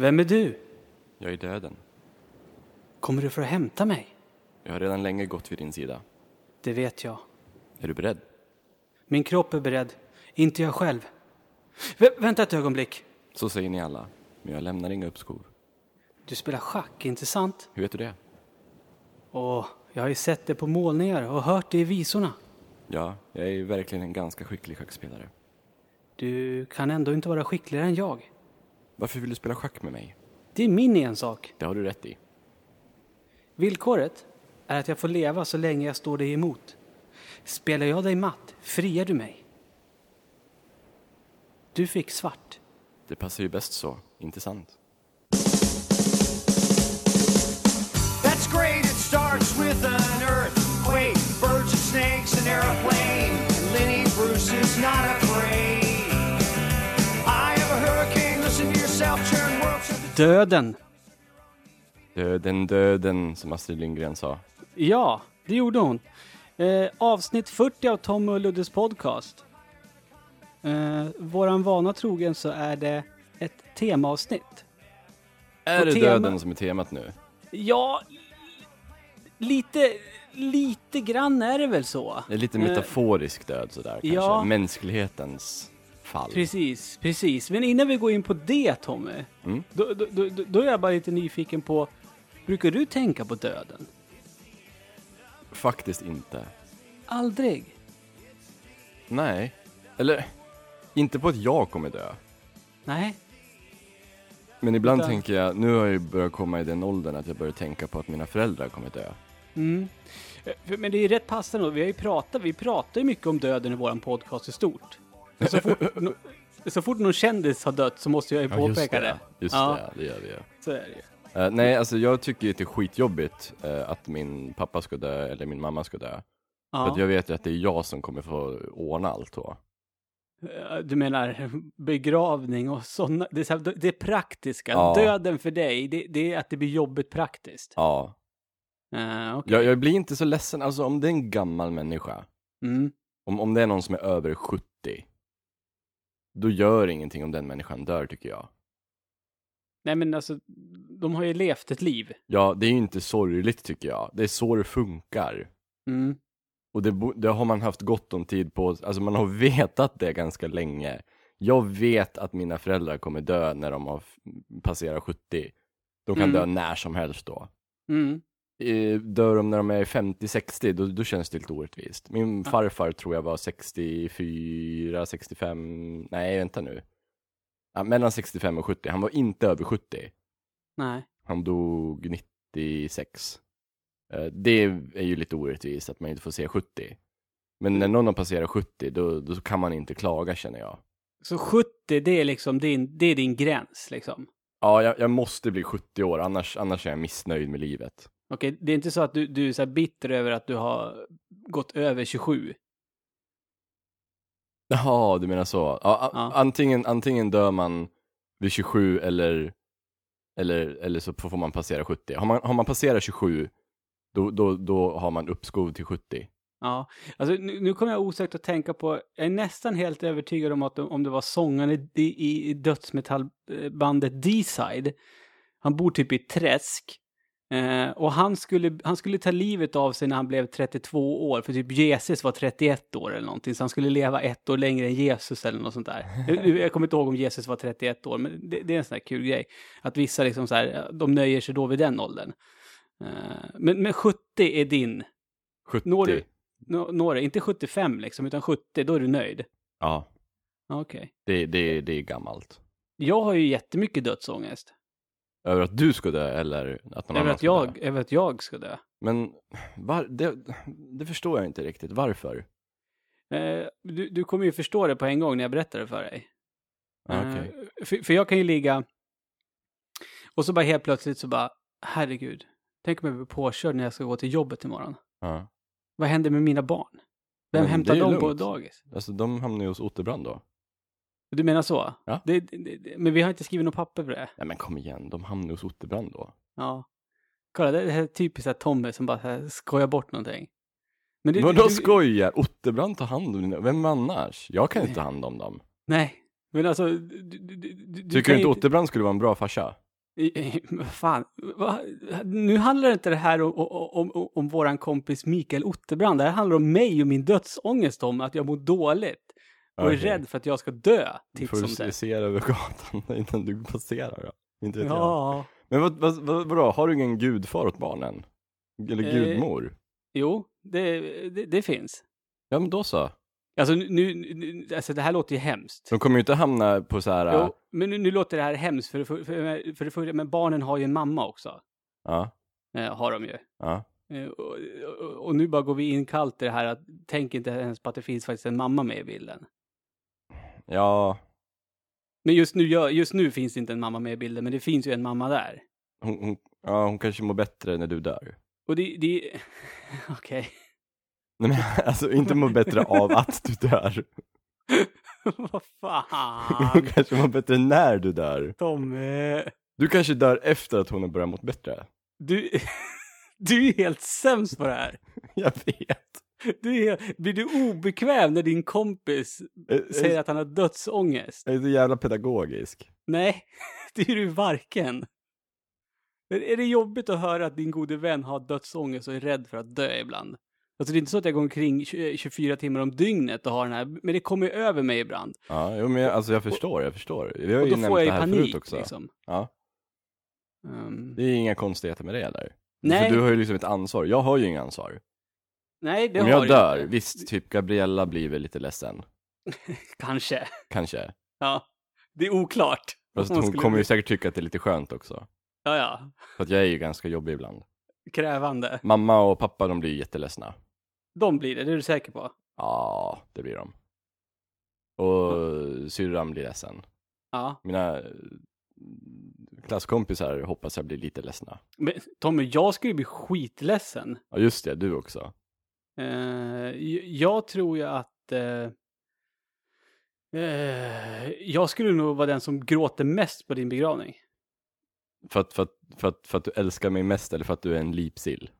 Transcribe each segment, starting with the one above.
Vem är du? Jag är döden. Kommer du för att hämta mig? Jag har redan länge gått vid din sida. Det vet jag. Är du beredd? Min kropp är beredd, inte jag själv. Vä vänta ett ögonblick. Så säger ni alla, men jag lämnar inga uppskov. Du spelar schack, inte sant? Hur vet du det? Åh, jag har ju sett det på målningar och hört det i visorna. Ja, jag är verkligen en ganska skicklig schackspelare. Du kan ändå inte vara skickligare än jag. Varför vill du spela schack med mig? Det är min ensak. Det har du rätt i. Villkoret är att jag får leva så länge jag står dig emot. Spelar jag dig matt, friar du mig. Du fick svart. Det passar ju bäst så, inte sant? That's great, it starts with an earthquake, birds and snakes, an airplane. And Lenny Bruce is not afraid. Döden. Döden, döden, som Astrid Lindgren sa. Ja, det gjorde hon. Eh, avsnitt 40 av Tom och Luddes podcast. Eh, våran vana trogen så är det ett temaavsnitt. Är Och det tema- döden som är temat nu? Ja, lite, lite grann är det väl så. Det är lite Eh, metaforisk död sådär kanske. ja. Mänsklighetens fall. Precis, precis. Men innan vi går in på det Tommy, Mm. då, då, då, då är jag bara lite nyfiken på, brukar du tänka på döden? Faktiskt inte. Aldrig? Nej. Eller, inte på att jag kommer dö. Nej? Men ibland Utan- tänker jag, nu har jag börjat komma i den åldern att jag börjar tänka på att mina föräldrar kommer dö. Mm. Eh, Men det är rätt passande. Vi har ju pratat, vi pratar ju mycket om döden i våran podcast i stort. Så fort, så fort någon kändis har dött så måste jag ju påpeka det. Just Ja. det, det gör vi ju. Så är det ju. Eh, nej, alltså jag tycker ju att det är skitjobbigt eh, att min pappa ska dö eller min mamma ska dö. För att Ja. jag vet ju att det är jag som kommer få ordna allt då. Eh, Du menar begravning och sådana, det är, det är praktiska. Ja. Döden för dig, det, det är att det blir jobbigt praktiskt. Ja. Uh, okay. Jag, jag blir inte så ledsen, alltså om det är en gammal människa, mm. om, om det är någon som är över 70, då gör ingenting om den människan dör tycker jag. Nej men alltså, de har ju levt ett liv. Ja, det är ju inte sorgligt tycker jag. Det är så det funkar. Mm. Och det, det har man haft gott om tid på, alltså man har vetat det ganska länge. Jag vet att mina föräldrar kommer dö när de har passerat 70. De kan Mm. dö när som helst då. Mm. Eh, Dör de när de är 50-60, då, då känns det lite orättvist. Min farfar tror jag var 64, 65, nej vänta nu. Ja, mellan 65 och 70, han var inte över 70. Nej. Han dog 96. Eh, Det är ju lite orättvist att man inte får se 70. Men när någon har passerat 70, då, då kan man inte klaga känner jag. Så 70, det är liksom din, det är din gräns liksom? Ja, jag, jag måste bli 70 år, annars, annars är jag missnöjd med livet. Okej, det är inte så att du, du är så bitter över att du har gått över 27? Jaha, du menar så. Ja, Ja. Antingen, antingen dör man vid 27 eller, eller, eller så får man passera 70. Har man, har man passerat 27, då, då, då har man uppskov till 70. Ja, alltså nu, nu kommer jag osökt att tänka på, jag är nästan helt övertygad om att om det var sångaren i, i, i dödsmetallbandet D-side, han bor typ i ett träsk, eh, och han skulle, han skulle ta livet av sig när han blev 32 år, för typ Jesus var 31 år eller någonting, så han skulle leva ett år längre än Jesus eller något sånt där. Jag, jag kommer inte ihåg om Jesus var 31 år, men det, det är en sån här kul grej, att vissa liksom så här, de nöjer sig då vid den åldern. Eh, men, men 70 är din 70? Når du- Nå- Några, inte 75 liksom, utan 70, då är du nöjd. Ja, Okej. det, det, det är gammalt. Jag har ju jättemycket dödsångest. Över att du ska dö eller att någon Över annan att, ska jag, dö. över att jag ska dö. Men var, det, det förstår jag inte riktigt. Varför? Eh, du, du kommer ju förstå det på en gång när jag berättar det för dig. Ja, Okej. Eh, för, för jag kan ju ligga och så bara helt plötsligt så bara, herregud, tänk om jag blir påkörd när jag ska gå till jobbet imorgon. Ja. Vad händer med mina barn? Vem Men hämtar dem på lugnt. dagis? Alltså de hamnar ju hos Otterbrand då. Du menar så? Ja. Det, det, det, men vi har inte skrivit något papper på det. Nej men kom igen, de hamnar hos Otterbrand då. Ja. Kolla, det här är typiskt här Tommy som bara här skojar bort någonting. Men det, Vadå du- skojar? Otterbrand tar hand om dina, vem annars? Jag kan inte ta hand om dem. Nej, men alltså... Du, du, du, Tycker du inte ju Otterbrand skulle vara en bra farsa? Fan, va? nu handlar inte det här om, om, om, om våran kompis Mikael Otterbrand. Det här handlar om mig och min dödsångest om att jag mår dåligt. Och är rädd för att jag ska dö, Du titt får som se, se över gatan innan du passerar då. Inte vet jag. Ja, Men vad, vad, vad, vadå, har du ingen gudfar åt barnen? Eller Eh, gudmor? jo, det, det, det finns. Ja men då så. Alltså, nu, nu, alltså det här låter ju hemskt. De kommer ju inte hamna på så här, Jo, men nu, nu låter det här hemskt, för, för, för, för första, men barnen har ju en mamma också. ja, Eh, har de ju. ja. Eh, och, och, och nu bara går vi in kallt i det här att tänk inte ens på att det finns faktiskt en mamma med i bilden. Ja, Men just nu, just nu finns det inte en mamma med i bilden, men det finns ju en mamma där. hon, hon, ja, hon kanske mår bättre när du dör. Och det, det okej. Nej men alltså inte mår bättre av att du dör. Vad Hon fan, kanske mår bättre när du dör. Tommy. Du kanske dör efter att hon har börjat må bättre. Du, du är helt sämst på det här. Jag vet. Du är, blir du obekväm när din kompis Jag- säger att han har dödsångest? Är så jävla pedagogisk. Nej, det är du varken. Men Är det jobbigt att höra att din gode vän har dödsångest och är rädd för att dö ibland? Alltså det är inte så att jag går omkring 20 24 timmar om dygnet och har den här, men det kommer ju över mig ibland. Ja, jo, men jag, alltså jag förstår, jag förstår. Vi har Och ju då nämnt får jag det ju här förut panik också. liksom. Ja, Ehm, det är inga konstigheter med det eller? nej, För du har ju liksom ett ansvar. Jag har ju inget ansvar. Nej, det Om har jag du dör, inte. visst, typ Gabriella blir väl lite ledsen. Kanske. Kanske. Ja. Det är oklart. Fast Om hon skulle kommer ju säkert tycka att det är lite skönt också. Ja, ja. För att jag är ju ganska jobbig ibland. Krävande. Mamma och pappa, de blir jätteledsna. De blir det, det är du säker på? Ja, det blir de. Och syrran blir ledsen. Ja. Mina eh, klasskompisar hoppas jag blir lite ledsna. Men Tommy, jag skulle bli skitledsen. Ja, just det, du också. Eh, jag tror ju att eh, eh, jag skulle nog vara den som gråter mest på din begravning. För att, för, att, för, att, för att du älskar mig mest eller för att du är en lipsill?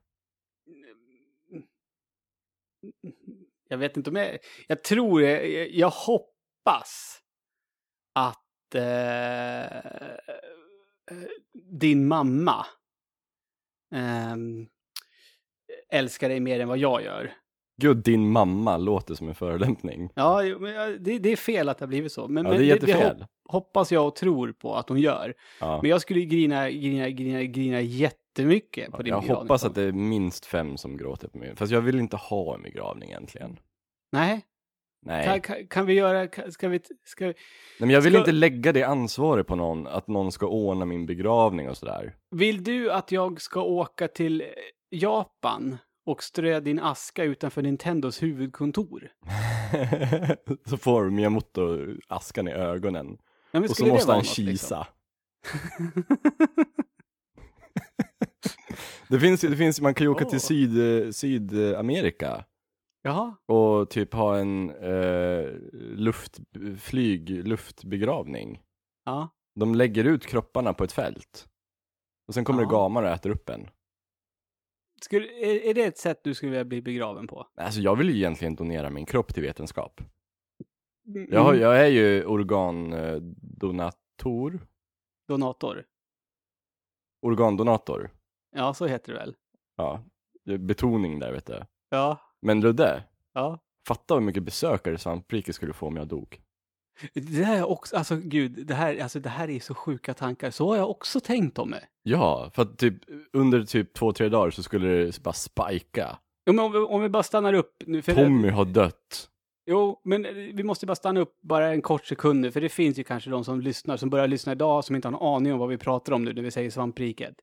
Jag vet inte om jag... Jag tror, jag, jag hoppas att eh, din mamma ehm, älskar dig mer än vad jag gör. Gud, din mamma låter som en förolämpning. Ja, jag- det, det är fel att det har blivit så. Men, Ja, men det är det, det jättefel. hop- hoppas jag och tror på att hon gör. Ja. Men jag skulle grina, grina, grina, grina jättemycket på din Jag begravning. hoppas att det är minst fem som gråter på mig. Fast jag vill inte ha en begravning egentligen. Nej, Nej. kan, kan, kan vi göra, kan, ska vi, ska vi, Nej men jag vill Ska- inte lägga det ansvaret på någon, att någon ska ordna min begravning och sådär. vill du att jag ska åka till Japan och strö din aska utanför Nintendos huvudkontor? så får Miyamoto askan i ögonen. Ja, Och så det måste han något, kisa. det finns ju, det finns, man kan ju åka Åh. till Syd, Sydamerika Jaha, och typ ha en eh, luft, flyg, luftbegravning. ja. De lägger ut kropparna på ett fält. Och sen kommer det Ja. gamar och äter upp en. Skulle, är, är det ett sätt du skulle vilja bli begraven på? Alltså jag vill ju egentligen donera min kropp till vetenskap. Mm. Jag, har, jag är ju organdonator. Donator? Organdonator. Ja, så heter det väl? Ja, det är betoning där vet du. Ja, Men Ludde, ja. fatta hur mycket besökare svampriket skulle få om jag dog. Det här är också, alltså gud, det här, alltså, det här är så sjuka tankar. Så har jag också tänkt om det. Ja, för att typ under typ två, tre dagar så skulle det bara spika. Jo, men om, vi, om vi bara stannar upp nu. För Tommy har dött. Jo, men vi måste bara stanna upp bara en kort sekund nu, för det finns ju kanske de som lyssnar, som börjar lyssna idag, som inte har någon aning om vad vi pratar om nu när vi säger svampriket.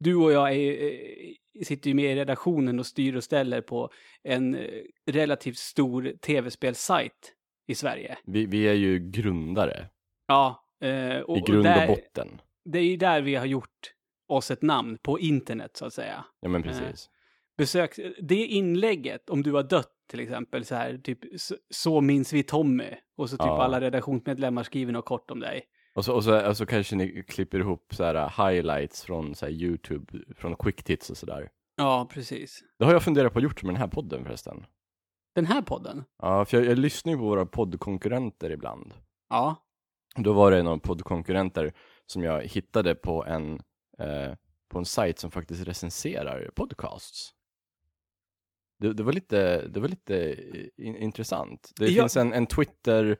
Du och jag är, eh, sitter ju med i redaktionen och styr och ställer på en eh, relativt stor tv-spelsajt i Sverige. Vi, vi är ju grundare Ja, eh, och, i grund och, där, botten. det är ju där vi har gjort oss ett namn på internet, så att säga. Ja men precis. Besök, det inlägget, om du har dött till exempel, så här, typ, så, så minns vi Tommy. Och så typ Ja. alla redaktionsmedlemmar skriver något kort om dig. Och så, och, så, och så kanske ni klipper ihop så här highlights från så här YouTube, från quick tits och sådär. Ja, precis. Det har jag funderat på att gjort med den här podden förresten. Den här podden? Ja, för jag, jag lyssnar ju på våra poddkonkurrenter ibland. Ja. Då var det några poddkonkurrenter som jag hittade på en, eh, på en sajt som faktiskt recenserar podcasts. Det, det var lite, det var lite in, intressant. Det Ja. finns en, en Twitter,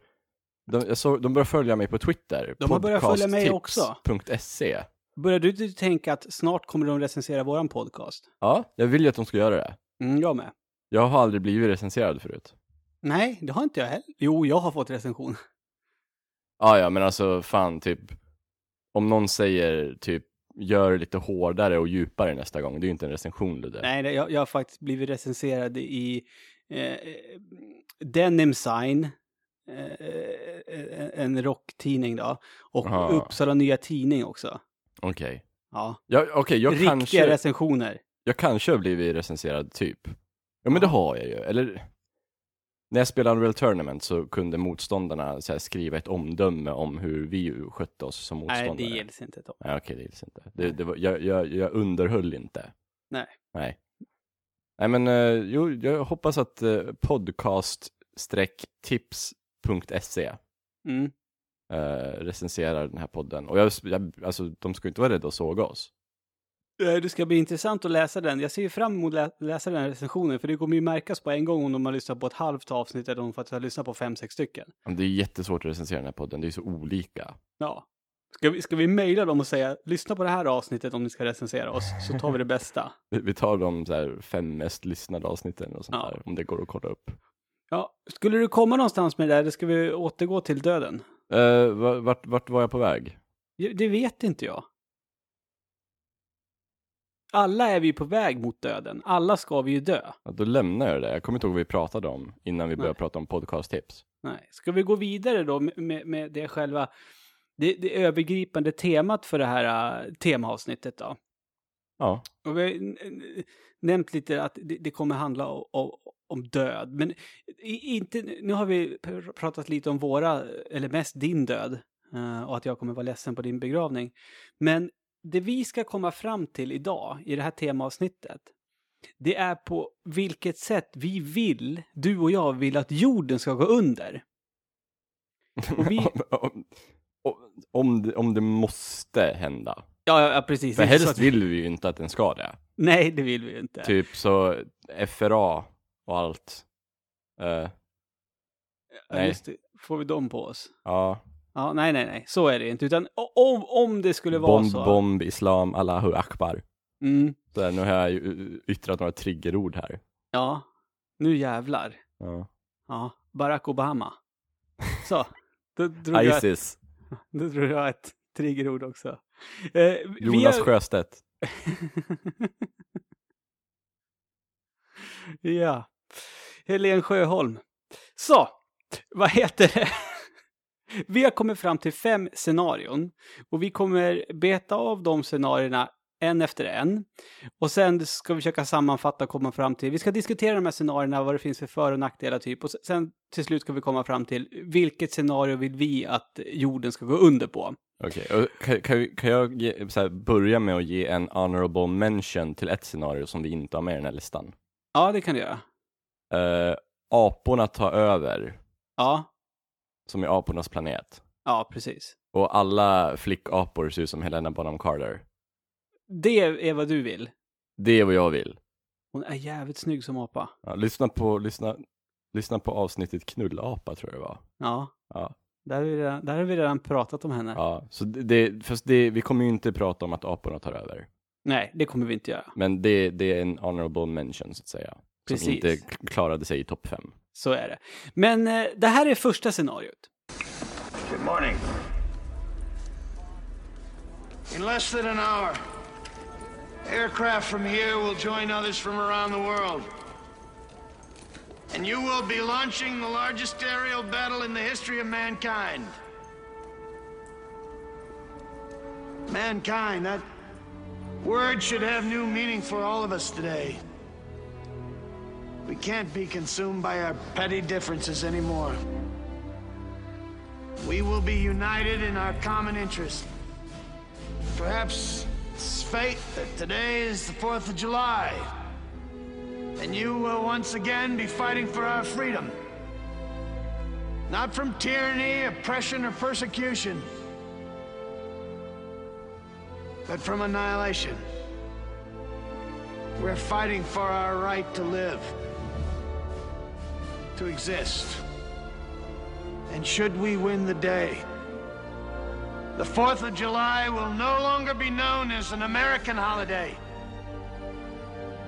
de, jag såg, de börjar följa mig på Twitter. De har börjat följa mig också. Podcasttips.se. Börjar du du tänka att snart kommer de recensera våran podcast? Ja, jag vill ju att de ska göra det. Mm, jag med. Jag har aldrig blivit recenserad förut. Nej, det har inte jag heller. Jo, jag har fått recension. Ja, ja, men alltså fan typ, om någon säger typ, gör det lite hårdare och djupare nästa gång, det är ju inte en recension det där. Nej, det- jag, jag har faktiskt blivit recenserad i eh, Denim Sign, eh, en rocktidning då, och Aha. Uppsala Nya Tidning också. Okej. Ja, Ja, okej, jag riktiga kanske, recensioner. jag kanske har blivit recenserad typ. Ja, men det har jag ju. Eller, när jag spelade Unreal Tournament så kunde motståndarna så här, skriva ett omdöme om hur vi skötte oss som Nej, motståndare. det gills inte. Tom. Nej, okej, det gills inte. Det, det var, jag, jag, jag underhöll inte. Nej. Nej. Nej, men eh, jo, jag hoppas att eh, podcast-tips.se Mm. eh, recenserar den här podden. Och jag, jag, alltså, de ska inte vara rädda att såga oss. Eh, Det ska bli intressant att läsa den. Jag ser ju fram emot att lä- läsa den här recensionen, för det kommer ju märkas på en gång om de har lyssnat på ett halvt avsnitt eller om de har lyssnat på fem, sex stycken. Det är jättesvårt att recensera den här podden, det är så olika. Ja. Ska vi, ska vi mejla dem och säga, lyssna på det här avsnittet om ni ska recensera oss, så tar vi det bästa. Vi, tar de så fem mest lyssnade avsnitten och sånt Ja. där, om det går att kolla upp. Ja, skulle du komma någonstans med det där, eller ska vi återgå till döden? Uh, vart, vart var jag på väg? Det vet inte jag. Alla är vi på väg mot döden. Alla ska vi ju dö. Ja, då lämnar jag det. Jag kommer inte ihåg vad vi pratade om innan vi började Nej. prata om podcasttips. Nej. Ska vi gå vidare då med, med, det själva, det, det övergripande temat för det här uh, temaavsnittet då? Ja. Och vi har nämnt lite att det, det kommer handla om, om, om död. Men inte, nu har vi pr- pratat lite om våra, eller mest din död. eh, och att jag kommer vara ledsen på din begravning. Men det vi ska komma fram till idag i det här temaavsnittet. Det är på vilket sätt vi vill, du och jag vill att jorden ska gå under. Vi- om, om, det, om det måste hända. Ja, ja, precis. För helst vill vi ju inte att den ska det. Nej, det vill vi ju inte. Typ så FRA och allt. Eh, Ja, nej. just det. Får vi dem på oss? ja. Ja, nej, nej, nej, så är det inte. Utan om, om det skulle vara Bomb, så. bomb, islam, Allahu akbar. Mm, Så här, nu har jag yttrat några triggerord här. ja, nu jävlar. Ja. Ja, Barack Obama. Så, då drog, jag, Isis, då drog jag ett triggerord också. Eh, Jonas har- Sjöstedt. Ja, Helen Sjöholm. Så, vad heter det? Vi har kommit fram till fem scenarion och vi kommer beta av de scenarierna en efter en. Och sen ska vi försöka sammanfatta och komma fram till, vi ska diskutera de här scenarierna, vad det finns för för och nackdelar typ. Och sen till slut ska vi komma fram till vilket scenario vill vi att jorden ska gå under på. Okej, och kan, kan, jag ge, här, börja med att ge en honorable mention till ett scenario som vi inte har med i den här listan? Ja, det kan du göra. Uh, aporna tar över, Ja, som är apornas planet. ja precis. Och alla flickapor ser ut som Helena Bonham Carter. Det är vad du vill. Det är vad jag vill. Hon är jävligt snygg som apa. Ja, lyssna, på, lyssna, lyssna på avsnittet Knullapa tror jag det var. Ja. Ja. Där har vi redan, där har vi redan pratat om henne. Ja, så det, fast det, vi kommer ju inte prata om att aporna tar över. Nej, det kommer vi inte göra. Men det, det är en honorable mention så att säga. Precis. Som inte klarade sig i topp fem. Så är det. Men eh, det här är första scenariot. Good morning. In less than an hour, aircraft from here will join others from around the world. And you will be launching the largest aerial battle in the history of mankind. Mankind, that word should have new meaning for all of us today. We can't be consumed by our petty differences anymore. We will be united in our common interest. Perhaps it's fate that today is the 4th of July. And you will once again be fighting for our freedom. Not from tyranny, oppression, or persecution, but from annihilation. We're fighting for our right to live, to exist. And should we win the day, the 4th of July will no longer be known as an American holiday,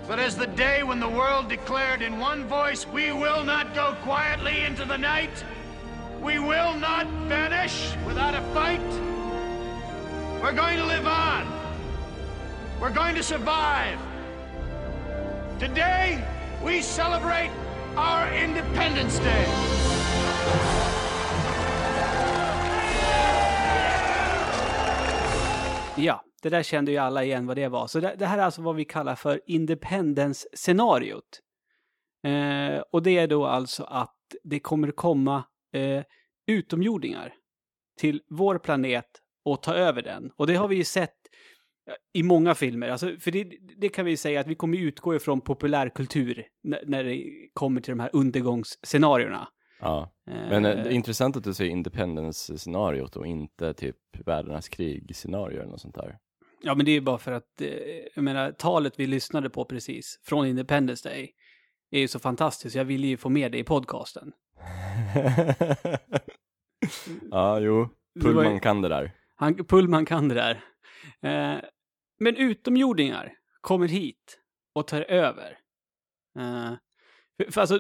but as the day when the world declared in one voice, we will not go quietly into the night. We will not vanish without a fight. We're going to live on. We're going to survive. Today, we celebrate our Independence Day. Ja, det där kände ju alla igen vad det var. Så det, det här är alltså vad vi kallar för independence-scenariot. Eh, och det är då alltså att det kommer komma eh, utomjordingar till vår planet och ta över den. Och det har vi ju sett i många filmer. Alltså, för det, det kan vi säga att vi kommer utgå ifrån populärkultur när, när det kommer till de här undergångsscenarierna. Ja. Men eh, det är intressant att du säger independence-scenariot och inte typ världarnas krig-scenario eller något sånt där. Ja, men det är ju bara för att, eh, jag menar, talet vi lyssnade på precis från Independence Day är ju så fantastiskt. Jag ville ju få med det i podcasten. ja, jo. Pullman kan det där. Han, Pullman kan det där. Eh, men utomjordingar kommer hit och tar över. För, för alltså,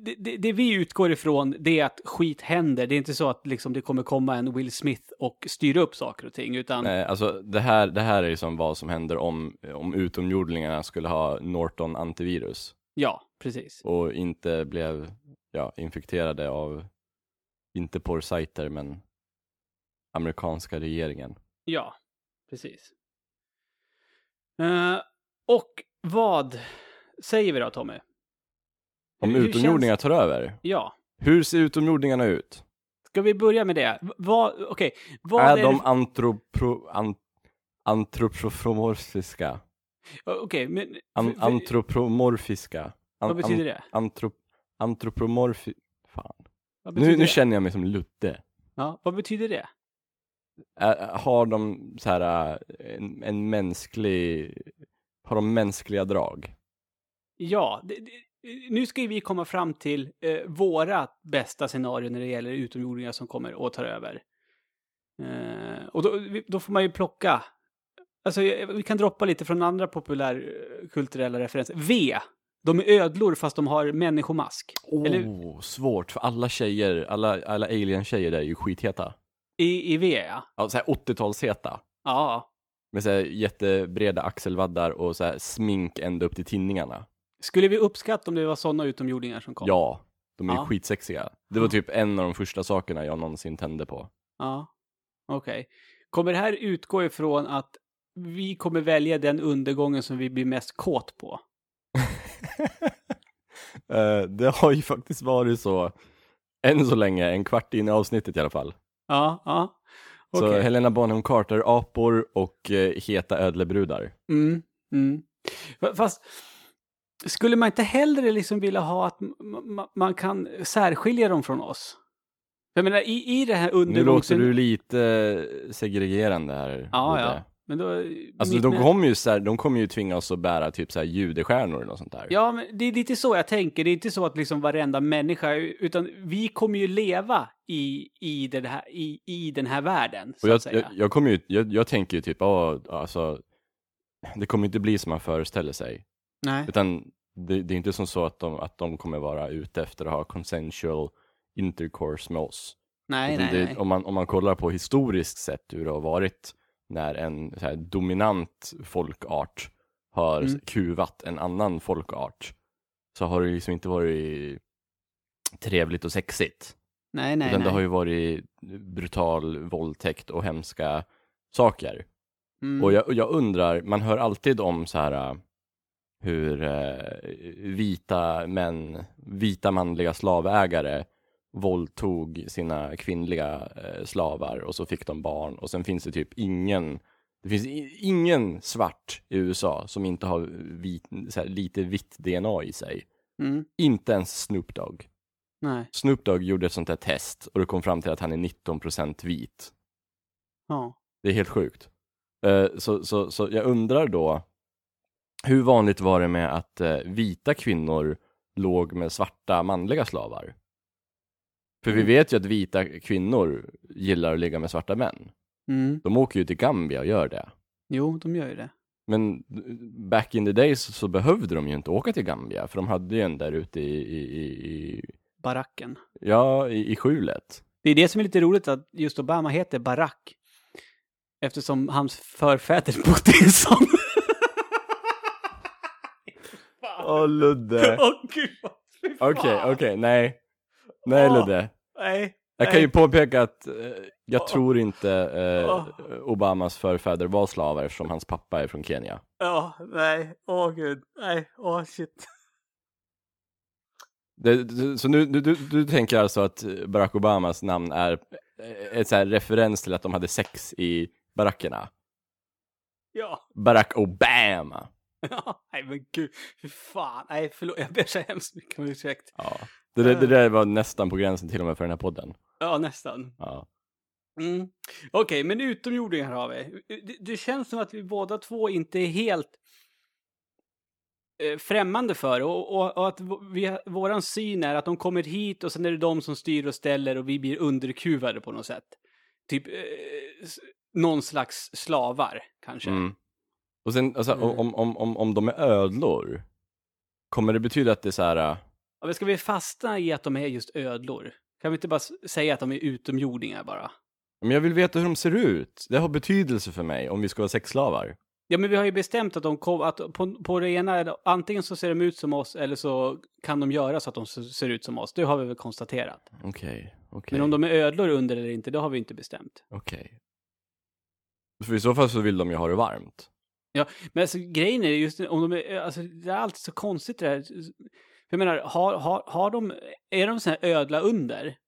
det, det, det vi utgår ifrån det är att skit händer. Det är inte så att liksom, det kommer komma en Will Smith och styra upp saker och ting, utan Nej, alltså det här, det här är ju som vad som händer om, om utomjordingarna skulle ha Norton antivirus ja, precis. och inte blev ja, infekterade av, inte porrsajter men amerikanska regeringen. Ja, precis. Eh, och vad säger vi då, Tommy? Om Hur- utomjordingar känns- tar över, Ja, hur ser utomjordingarna ut? ska vi börja med det? Vad, okej, vad är är, de det... antropro, an, antropomorfiska? Okej, men... An, antropomorfiska? An, vad betyder det? Antrop, antropomorfi... Fan. Nu, nu känner jag mig som Ludde. Ja, vad betyder det? Har de så här en, en mänsklig, har de mänskliga drag? Ja, det, det, nu ska ju vi komma fram till eh, våra bästa scenarier när det gäller utomjordingar som kommer och tar över. Eh, och då, då får man ju plocka, alltså vi kan droppa lite från andra populärkulturella referenser. V, de är ödlor fast de har människomask. Oh, Eller- svårt, för alla tjejer, alla, alla alien-tjejer där är ju skitheta. I, i V, ja. Så här 80-talsheta. Ja. Med så här jättebreda axelvaddar och så här smink ända upp till tinningarna. Skulle vi uppskatta om det var sådana utomjordingar som kom? Ja, de är Ja. skitsexiga. Det var typ en av de första sakerna jag någonsin tände på. Ja, okej. Kommer det här utgå ifrån att vi kommer välja den undergången som vi blir mest kåt på? Eh, det har ju faktiskt varit så, än så länge, en kvart in i avsnittet i alla fall. Ja, ja. Så Okej. Helena Bonham Carter, apor och eh, heta ödlebrudar. Mm, mm. Fa- Fast skulle man inte hellre liksom vilja ha att man kan särskilja dem från oss? Jag menar, i, i det här Nu undergångs... låter du lite segregerande här. Ja, ja. Men då... Alltså de kommer ju, så här, de kommer ju tvinga oss att bära typ så här judestjärnor eller sånt där. Ja, men det är lite så jag tänker. Det är inte så att liksom varenda människa, utan vi kommer ju leva i, i, den, här, i, i den här världen, så Och jag, att säga. jag, jag, kommer ju, jag, jag tänker ju typ, ja, alltså, det kommer inte bli som man föreställer sig. Nej. Utan det, det är inte som så att de, att de kommer vara ute efter att ha consensual intercourse med oss. Nej, nej, det, nej. Om, man, om man kollar på historiskt sett hur det har varit när en här, dominant folkart har Mm. kuvat en annan folkart så har det liksom inte varit trevligt och sexigt. Nej, nej, utan nej. det har ju varit brutal våldtäkt och hemska saker. Mm. Och jag, jag undrar, man hör alltid om så här äh, hur eh, vita män, vita manliga slavägare våldtog sina kvinnliga eh, slavar och så fick de barn och sen finns det typ ingen det finns ingen svart i USA som inte har vit, här, lite vitt DNA i sig. Mm. Inte ens Snoop Dogg. Nej. Snoop Dogg gjorde ett sånt här test och det kom fram till att han är 19% vit. Ja. Det är helt sjukt. Eh, så, så, så jag undrar då, hur vanligt var det med att eh, vita kvinnor låg med svarta manliga slavar? För vi Mm. vet ju att vita kvinnor gillar att ligga med svarta män. Mm. De åker ju till Gambia och gör det. Jo, de gör ju det. Men back in the days så behövde de ju inte åka till Gambia, för de hade ju en där ute i, i, i, i Baracken. ja, i, i skjulet. Det är det som är lite roligt att just Obama heter Barack. Eftersom hans förfäder bodde i en sån. Åh Ludde! Åh gud. Okej, okej, nej. Nej Åh. Ludde. Nej. Jag kan ju påpeka att eh, jag Åh. tror inte eh. Obamas förfäder var slavar eftersom hans pappa är från Kenya. Ja, nej. Åh gud. Nej, åh shit. Det, det- så nu, du, du, du tänker alltså att Barack Obamas namn är eh, ett så här referens till att de hade sex i barackerna? Ja. Barack Obama! Ja, nej men gud. Fy fan. Nej, förlåt. Jag ber så hemskt mycket om ursäkt. Ja. Det, det, det där var nästan på gränsen till och med för den här podden. Ja, nästan. Ja. Mm. Okej, men utomjordingar har vi. Det, det känns som att vi båda två inte är helt eh, främmande för och, och, och att vi, våran syn är att de kommer hit och sen är det de som styr och ställer och vi blir underkuvade på något sätt. Typ eh, någon slags slavar, kanske. Mm. Och sen, alltså, Mm. om, om, om, om de är ödlor, kommer det betyda att det är så här... Ja, men ska vi fastna i att de är just ödlor? Kan vi inte bara säga att de är utomjordingar bara? Men jag vill veta hur de ser ut. Det har betydelse för mig om vi ska vara sexslavar. Ja, men vi har ju bestämt att de kom, att på, på det ena, antingen så ser de ut som oss eller så kan de göra så att de ser ut som oss. Det har vi väl konstaterat. Okej, okej. Men om de är ödlor under eller inte, det har vi inte bestämt. Okej. För i så fall så vill de ju ha det varmt. Men alltså grejen är just om de är, alltså det är alltid så konstigt det Jag menar, har, har, har de, är de sån här ödla under?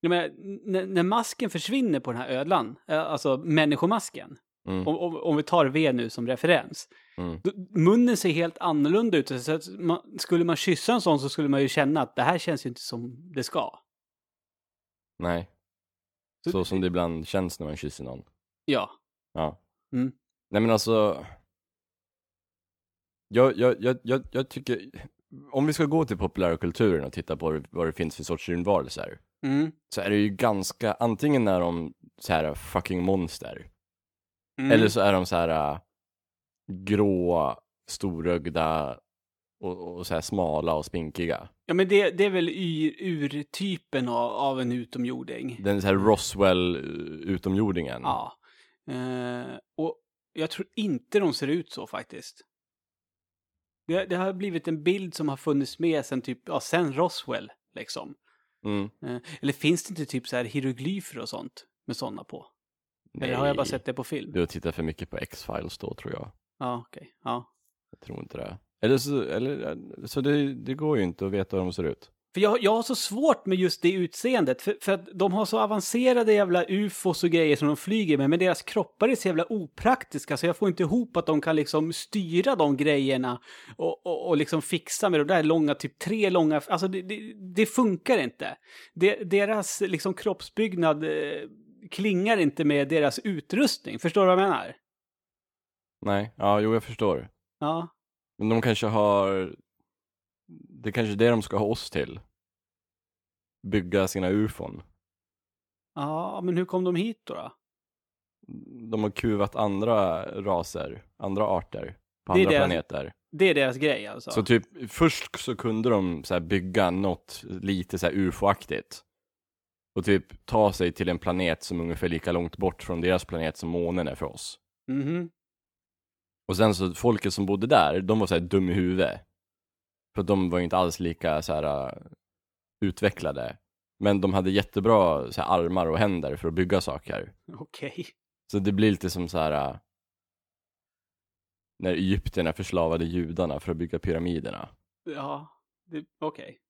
Jag menar, när, när masken försvinner på den här ödlan, eh, alltså människomasken, Mm. om, om, om vi tar V nu som referens, Mm. då, munnen ser helt annorlunda ut. Så man, skulle man kyssa en sån så skulle man ju känna att det här känns ju inte som det ska. Nej. Så- Så som det ibland känns när man kysser någon. Ja. Ja. Mm. Nej men alltså. Jag, jag, jag, jag, jag tycker, om vi ska gå till populärkulturen och titta på vad det finns för sorts rymdvarelser. Mm. Så är det ju ganska, antingen är de så här fucking monster. Mm. Eller så är de så här äh, grå, storögda och, och så här smala och spinkiga. Ja, men det, det är väl ur, urtypen av, av en utomjording. Den så här Roswell-utomjordingen. Ja. Eh, och jag tror inte de ser ut så faktiskt. Det, det har blivit en bild som har funnits med sen typ, ja, sen Roswell, liksom. Mm. Eh, eller finns det inte typ så här hieroglyfer och sånt med sådana på? Eller har jag bara Nej. sett det på film? Du har tittat för mycket på X-Files då tror jag. Ja, okej. Ja. Jag tror inte det. Eller så, eller, så det, det går ju inte att veta hur de ser ut. För jag, jag har så svårt med just det utseendet. För, för att de har så avancerade jävla ufos och grejer som de flyger med. Men deras kroppar är så jävla opraktiska. Så jag får inte ihop att de kan liksom styra de grejerna. Och, och, och liksom fixa med de där långa, typ tre långa. Alltså det, det, det funkar inte. De, deras liksom kroppsbyggnad eh, klingar inte med deras utrustning. Förstår du vad jag menar? Nej, ja, jo jag förstår. Ja. Men de kanske har, det är kanske det de ska ha oss till. Bygga sina ufon. Ja, men hur kom de hit då? då? De har kuvat andra raser, andra arter på är andra deras- planeter. Det är deras grej alltså? Så typ, först så kunde de så bygga något lite så ufo-aktigt. Och typ ta sig till en planet som är ungefär lika långt bort från deras planet som månen är för oss. Mhm. Och sen så folket som bodde där, de var så här dum i huvudet. För de var ju inte alls lika så här uh, utvecklade. Men de hade jättebra så här, armar och händer för att bygga saker. Okej. Så det blir lite som så här uh, när egyptierna förslavade judarna för att bygga pyramiderna. Ja, okej.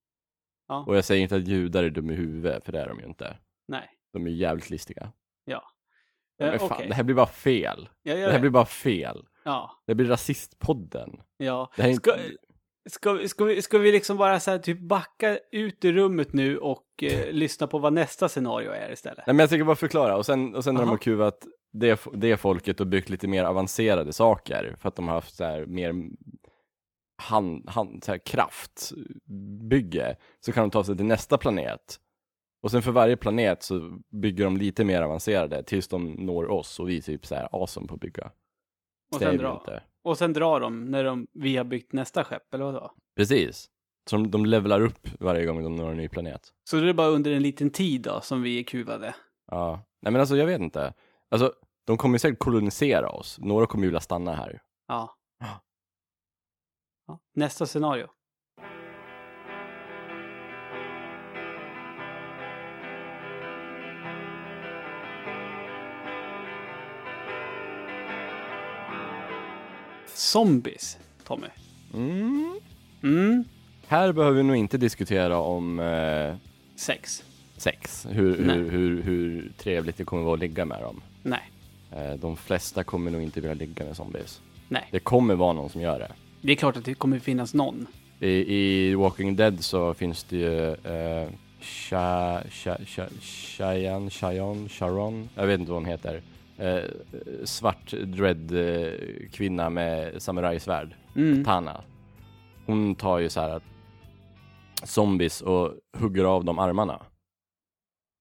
Ja, Och jag säger inte att judar är dum i huvudet, för det är de ju inte. nej. De är jävligt listiga. Ja. Men Eh, fan, okej. det här blir bara fel. Det här det. blir bara fel. Ja, Det blir rasistpodden. ja. Det här är inte... ska, vi- ska, vi, ska vi liksom bara så här typ backa ut ur rummet nu och eh, lyssna på vad nästa scenario är istället? Nej men jag tänker bara förklara, och sen, och sen när de har kuvat det, det folket och byggt lite mer avancerade saker för att de har haft så här mer hand, hand, så här kraftbygge så kan de ta sig till nästa planet. Och sen för varje planet så bygger de lite mer avancerade tills de når oss och vi är typ så här awesome på att bygga. Och sen, dra, och sen drar de när de, vi har byggt nästa skepp, eller vadå? Precis. Så de, de levlar upp varje gång de når en ny planet. Så det är bara under en liten tid då som vi är kuvade. Ja. Nej men alltså jag vet inte. Alltså de kommer ju säkert kolonisera oss. Några kommer ju vilja stanna här. Ja. ja. Nästa scenario. Zombies, Tommy. Mm. Mm. Här behöver vi nog inte diskutera om eh, Sex. sex. Hur, Nej. hur, hur, hur trevligt det kommer vara att ligga med dem. Nej. Eh, de flesta kommer nog inte vilja ligga med zombies. Nej. Det kommer vara någon som gör det. Det är klart att det kommer finnas någon. I, i Walking Dead så finns det ju eh, Sha, Sha, Sha, Cheyenne, Cheyenne, Sharon, jag vet inte vad hon heter. Eh, svart dread eh, kvinna med samurajsvärd, Mm. Tana. Hon tar ju så här att zombies och hugger av dem armarna.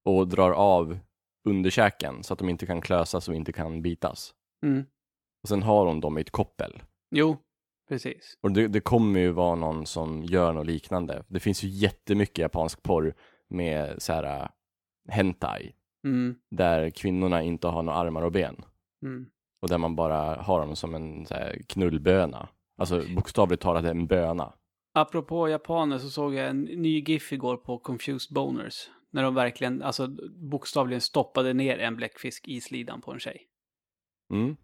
Och drar av underkäken så att de inte kan klösas och inte kan bitas. Mm. Och sen har hon dem i ett koppel. Jo, precis. Och det, det kommer ju vara någon som gör något liknande. Det finns ju jättemycket japansk porr med så här äh, hentai, Mm. där kvinnorna inte har några armar och ben. Mm. Och där man bara har dem som en så här, knullböna. Alltså bokstavligt talat en böna. Apropå japaner så såg jag en ny GIF igår på Confused Boners. När de verkligen, alltså bokstavligen stoppade ner en bläckfisk i slidan på en tjej. Mm.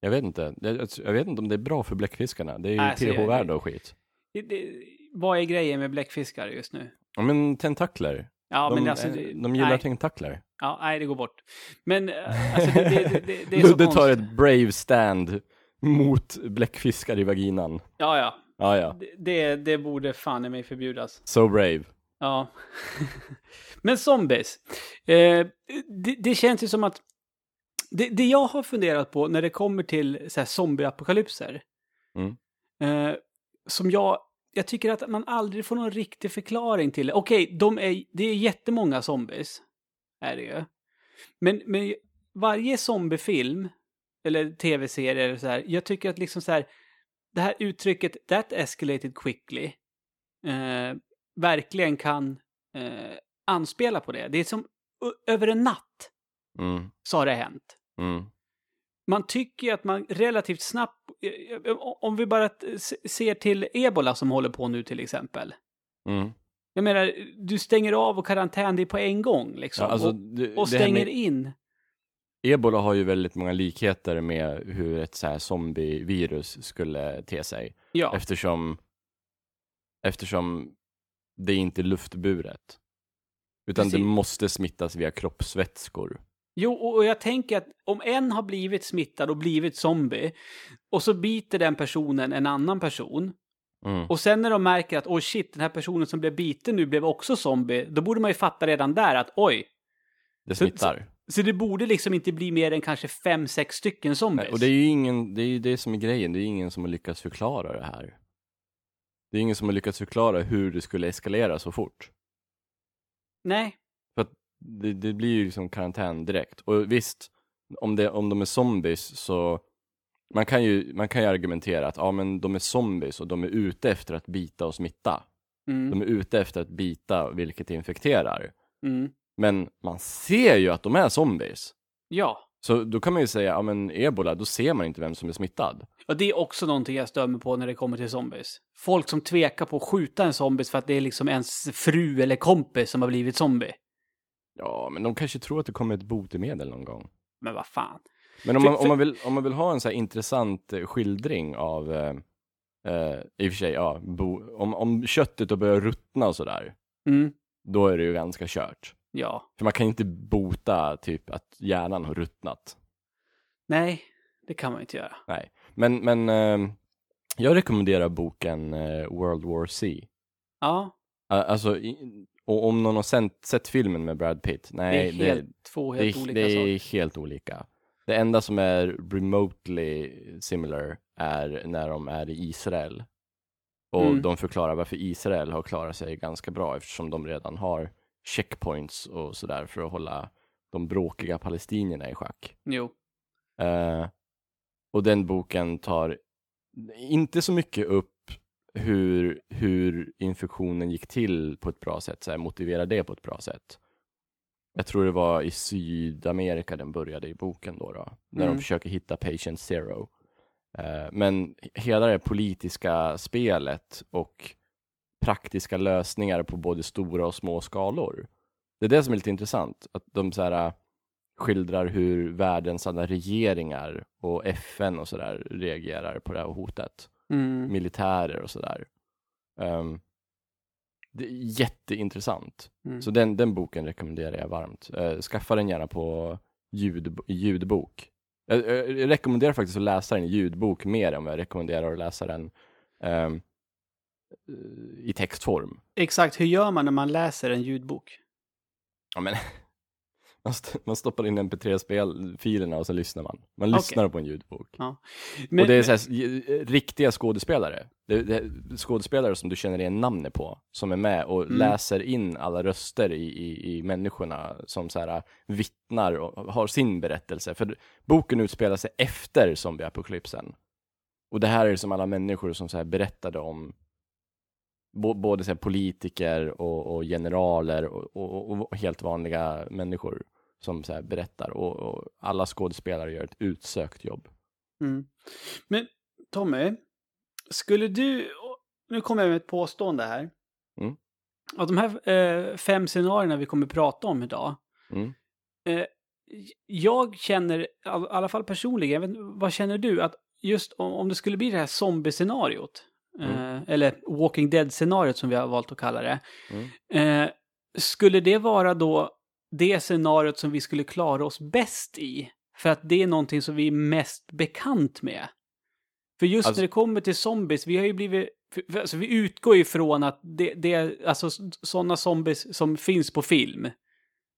Jag vet inte. Jag, vet inte om det är bra för bläckfiskarna. Det är ju Nej, så jag- pH-värde och skit. Det, det, vad är grejen med bläckfiskar just nu? Ja, men tentakler. Ja, de, men alltså... eh, Det, de gillar nej, tentakler. ja, nej, det går bort. Men eh, alltså det, det, det, det, är så Ludde tar ett brave stand mot bläckfiskar i vaginan. Ja, ja. Ja, ja. Det, det, det borde fan i mig förbjudas. So brave. Ja. Men zombies. Eh, det, det känns ju som att det, det jag har funderat på när det kommer till så här zombieapokalypser. Mm. Eh, som jag, jag tycker att man aldrig får någon riktig förklaring till det. Okej, de är, det är jättemånga zombies. Är det ju. Men, men varje zombiefilm, eller tv-serie eller så här, jag tycker att liksom så här, det här uttrycket that escalated quickly, eh, verkligen kan eh, anspela på det. Det är som över en natt Mm. så har det hänt. Mm. Man tycker ju att man relativt snabbt, eh, eh, om vi bara ser till ebola som håller på nu till exempel. Mm. Jag menar, du stänger av och karantän dig på en gång liksom. Ja, alltså, och, det, och här stänger med in. Ebola har ju väldigt många likheter med hur ett så här zombievirus skulle te sig. Ja, Eftersom, eftersom det inte är luftburet. Utan Precis. det måste smittas via kroppsvätskor. Jo, och jag tänker att om en har blivit smittad och blivit zombie och så biter den personen en annan person Mm. och sen när de märker att oj shit, den här personen som blev biten nu blev också zombie, då borde man ju fatta redan där att oj, Det Så- smittar. så det borde liksom inte bli mer än kanske fem, sex stycken zombies. Nej, och det är ju ingen, det är ju det som är grejen, det är ingen som har lyckats förklara det här. Det är ingen som har lyckats förklara hur det skulle eskalera så fort. Nej, Det, det blir ju liksom karantän direkt. Och visst, om, det, om de är zombies så man kan, ju, man kan ju argumentera att ja, men de är zombies och de är ute efter att bita och smitta. mm, De är ute efter att bita vilket infekterar. mm, Men man ser ju att de är zombies. ja. Så då kan man ju säga, ja men ebola, då ser man inte vem som är smittad. Och det är också någonting jag stör mig på när det kommer till zombies. Folk som tvekar på att skjuta en zombies för att det är liksom ens fru eller kompis som har blivit zombie. Ja, men de kanske tror att det kommer ett botemedel någon gång. Men vad fan. Men om man, om man, vill, om man vill ha en så här intressant eh, skildring av, eh, eh, i och för sig, ja, bo, om, om köttet då börjar ruttna och sådär, Mm, då är det ju ganska kört. ja. För man kan inte bota typ att hjärnan har ruttnat. Nej, det kan man inte göra. Nej, men, men eh, jag rekommenderar boken eh, World War C. Ja, alltså, i, och om någon har sett, sett filmen med Brad Pitt, nej, det är helt, två det, helt är, olika det saker. är helt olika. Det enda som är remotely similar är när de är i Israel. Och Mm. de förklarar varför Israel har klarat sig ganska bra eftersom de redan har checkpoints och sådär för att hålla de bråkiga palestinierna i schack. Jo. Eh, och den boken tar inte så mycket upp hur, hur infektionen gick till på ett bra sätt, så här, motiverar det på ett bra sätt. Jag tror det var i Sydamerika den började i boken då, då när Mm. de försöker hitta patient zero. Eh, men hela det politiska spelet och praktiska lösningar på både stora och små skalor. Det är det som är lite intressant, att de så här, skildrar hur världens alla regeringar och FN och sådär reagerar på det här hotet. Mm. Militärer och sådär. Um, det är jätteintressant. Mm. Så den, den boken rekommenderar jag varmt. Uh, skaffa den gärna på ljud, ljudbok. Jag, jag rekommenderar faktiskt att läsa den i ljudbok mer än vad jag rekommenderar att läsa den ehm, i textform. Exakt, hur gör man när man läser en ljudbok? Ja, men, man, st- man stoppar in mp3-filerna och så lyssnar man. Man lyssnar på en ljudbok. Men, och det är så här, j- riktiga skådespelare. Det, det, skådespelare som du känner igen namnet på, som är med och Mm. läser in alla röster i, i, i människorna som så här vittnar och har sin berättelse. För boken utspelar sig efter zombieapokalypsen. Och det här är som alla människor som så här berättade om både så politiker och, och generaler och, och, och helt vanliga människor som så berättar. Och, och alla skådespelare gör ett utsökt jobb. mm. Men Tommy, skulle du... Nu kommer jag med ett påstående här. Mm. Av de här eh, fem scenarierna vi kommer prata om idag. Mm. Eh, jag känner, i all- alla fall personligen, vet, vad känner du? Att just om, om det skulle bli det här zombie-scenariot, eh, eller Walking Dead-scenariot som vi har valt att kalla det. Mm. Eh, skulle det vara då det scenariot som vi skulle klara oss bäst i? För att det är någonting som vi är mest bekant med. För just Alltså- när det kommer till zombies, vi har ju blivit... För, alltså vi utgår ju ifrån att det, det är alltså sådana zombies som finns på film.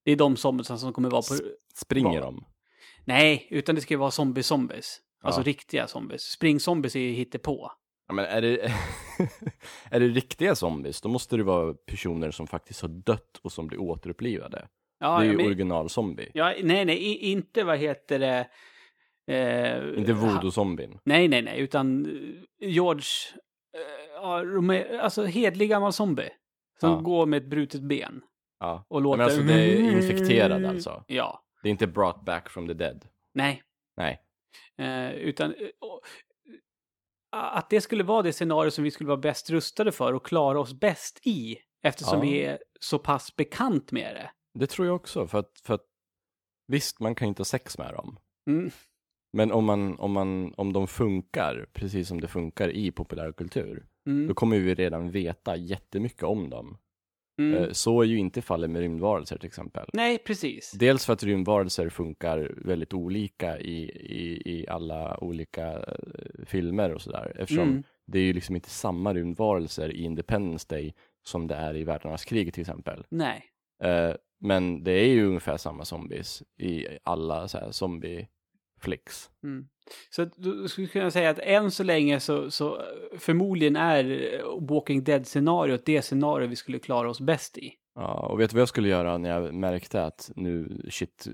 Det är de zombies som kommer vara på... Springer de? Nej, utan det ska ju vara zombie-zombies. Alltså Ja. riktiga zombies. Spring-zombies är ju hittepå. Ja, men är det, är det riktiga zombies, då måste det vara personer som faktiskt har dött och som blir återupplivade. Ja, det är ju men- original-zombie, Ja, nej, nej, inte vad heter det... Eh, inte voodoo-zombien. Nej, nej, nej, utan eh, George... Eh, alltså hedlig gammal zombie. Som Ja. går med ett brutet ben. Ja. Och låter... Men alltså det är infekterad alltså? Ja. Det är inte brought back from the dead? Nej. Nej. Eh, utan... eh, och, eh, att det skulle vara det scenario som vi skulle vara bäst rustade för och klara oss bäst i. Eftersom Ja. vi är så pass bekant med det. Det tror jag också, för att, för att visst, man kan inte ha sex med dem. Mm. Men om, man, om, man, om de funkar, precis som det funkar i populärkultur, Mm. då kommer vi redan veta jättemycket om dem. Mm. Eh, Så är ju inte fallet med rymdvarelser till exempel. Nej, precis. Dels för att rymdvarelser funkar väldigt olika i, i, i alla olika eh, filmer och sådär. Eftersom Mm. det är ju liksom inte samma rymdvarelser i Independence Day som det är i Världarnas krig till exempel. Nej. Eh, men det är ju ungefär samma zombies i alla så här zombie-flicks. Mm. Så du skulle kunna säga att än så länge så, så eh, förmodligen är eh, Walking Dead-scenariot det scenario vi skulle klara oss bäst i. Ja, och vet du vad jag skulle göra när jag märkte att nu shit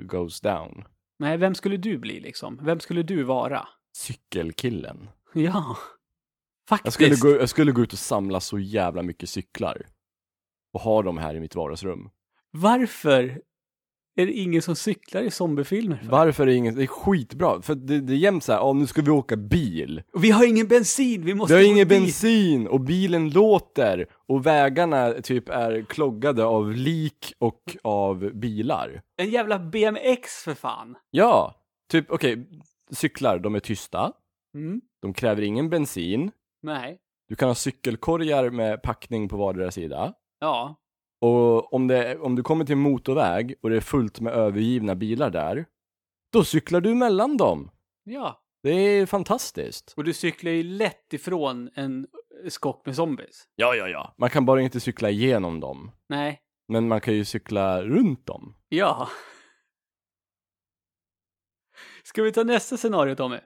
goes down? Nej, vem skulle du bli liksom? Vem skulle du vara? Cykelkillen. Ja, Jag faktiskt. skulle, gå, jag skulle gå ut och samla så jävla mycket cyklar. Och ha dem här i mitt vardagsrum. Varför är det ingen som cyklar i zombiefilmer? för? Varför är det ingen, det är skitbra, för det, det är jämt såhär, ja nu ska vi åka bil. Och Vi har ingen bensin, vi måste Vi har ingen dit. bensin och bilen låter och vägarna typ är kloggade av lik och av bilar. En jävla BMX för fan. Ja, typ okej, cyklar, de är tysta, Mm. de kräver ingen bensin, Nej. du kan ha cykelkorgar med packning på vardera sida. Ja. Och om, det, om du kommer till en motorväg och det är fullt med övergivna bilar där, då cyklar du mellan dem. Ja. Det är fantastiskt. Och du cyklar ju lätt ifrån en skock med zombies. Ja, ja, ja. Man kan bara inte cykla igenom dem. Nej. Men man kan ju cykla runt dem. Ja. Ska vi ta nästa scenario, Tommy?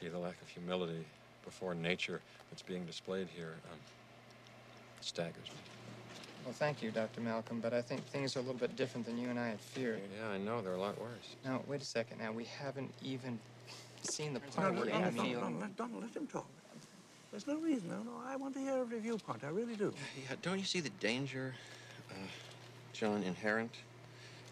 Gee, the lack of humility before nature that's being displayed here um, staggers me. Well, thank you, Dr. Malcolm, but I think things are a little bit different than you and I had feared. Yeah, I know. They're a lot worse. Now, wait a second. Now, we haven't even seen the No, part no, yet. Donald, I mean, Donald, Donald, Donald, let him talk. There's no reason. No, no, I want to hear every viewpoint. I really do. Yeah, don't you see the danger, uh, John, inherent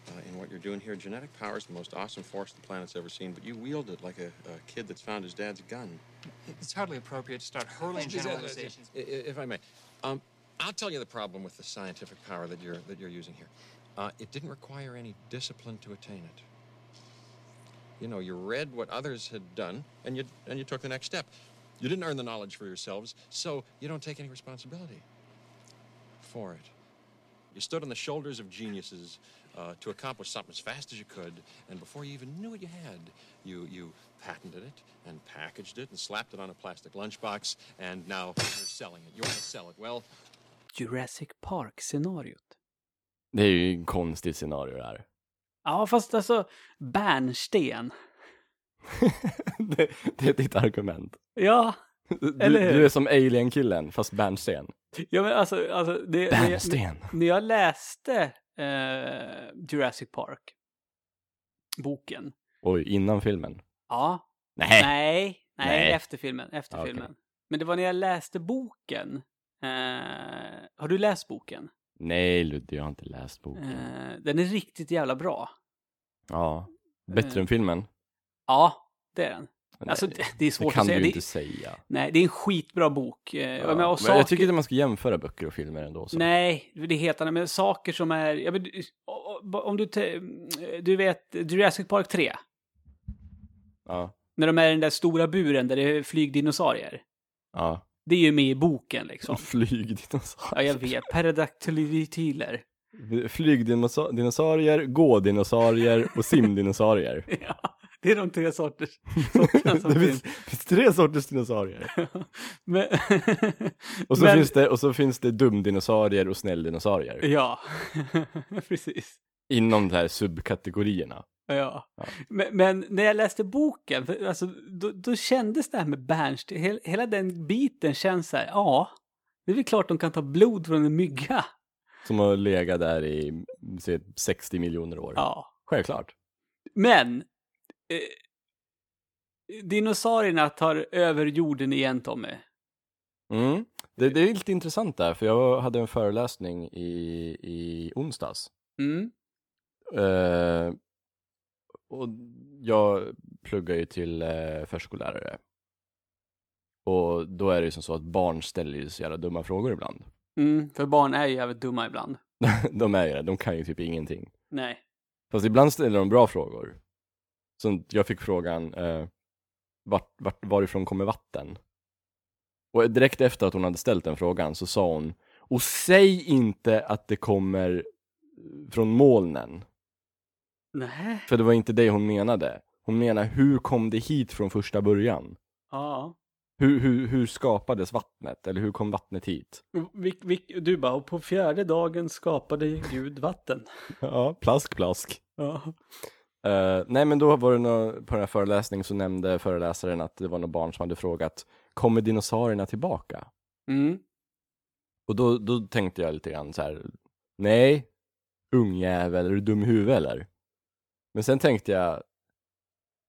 uh, in what you're doing here? Genetic power is the most awesome force the planet's ever seen, but you wield it like a, a kid that's found his dad's gun. it's hardly appropriate to start hurling generalizations. I- i- If I may, um, I'll tell you the problem with the scientific power that you're that you're using here. Uh, it didn't require any discipline to attain it. You know, you read what others had done, and you and you took the next step. You didn't earn the knowledge for yourselves, so you don't take any responsibility for it. You stood on the shoulders of geniuses uh, to accomplish something as fast as you could, and before you even knew what you had, you you patented it and packaged it and slapped it on a plastic lunchbox, and now you're selling it. You want to sell it. Well, Jurassic Park-scenariot. Det är ju en konstigt scenario det här. Ja, fast alltså bärnsten. det, det är ditt argument. Ja, Du, Eller hur? du är som alien-killen, fast bärnsten. ja men alltså, alltså det, när, jag, Bärnsten. när jag läste eh, Jurassic Park, boken. Oj, innan filmen. Ja, Nej. nej, nej, Nej. efter filmen, efter Ja, filmen. Men det var när jag läste boken. Eh, har du läst boken? Nej, Ludde, jag har inte läst boken. Eh, den är riktigt jävla bra. Ja. Bättre eh, än filmen? Ja, det är den. Nej, Alltså, det, det är det svårt kan att säga. du Det, inte säga. nej, det är en skitbra bok. Eh, Ja, men, men jag tycker inte man ska jämföra böcker och filmer ändå. Så. Nej, det är helt annat. Men saker som är... Ja, men, om du... Du vet Jurassic Park 3? Ja. När de är i den där stora buren där det är flygdinosaurier. Ja. Det är ju med i boken liksom. Flygdinosaurier. Ja, jag vet. Pterodactyler. Flygdinosaurier, gådinosaurier och simdinosaurier. Ja, det är de tre sorters sorterna som det finns. finns, finns tre sorters dinosaurier. Men, Och så, Men- finns, det, och så finns det dumdinosaurier och snälldinosaurier. Ja, precis. Inom de här subkategorierna. Ja. Ja. Men, men när jag läste boken, för, alltså, då, då kändes det här med bärnsten, hela, hela den biten känns så här, ja, det är väl klart de kan ta blod från en mygga. Som har legat där i se, 60 miljoner år. Ja. Självklart. Men, eh, dinosaurierna tar över jorden igen, Tommy. Mm. Det, det är lite intressant där, för jag hade en föreläsning i, i onsdags. Mm. Eh, och jag pluggar ju till eh, förskollärare. Och då är det ju som så att barn ställer ju så jävla dumma frågor ibland. Mm, för barn är ju jävligt dumma ibland. de är ju det, de kan ju typ ingenting. Nej. Fast ibland ställer de bra frågor. Så jag fick frågan, eh, vart, vart, varifrån kommer vatten? Och direkt efter att hon hade ställt den frågan så sa hon, och säg inte att det kommer från molnen. Nej. För det var inte det hon menade. Hon menar, hur kom det hit från första början? Ja. Hur, hur, hur skapades vattnet? Eller hur kom vattnet hit? Vi, vi, du bara, och på fjärde dagen skapade Gud vatten. Ja, plask, plask. Ja. Eh, nej men då var det nå på den här föreläsningen så nämnde föreläsaren att det var några barn som hade frågat Kommer dinosaurierna tillbaka? Mm. Och då, då tänkte jag lite grann så här Nej, ungjävel, är du dum i huvudet eller? Men sen tänkte jag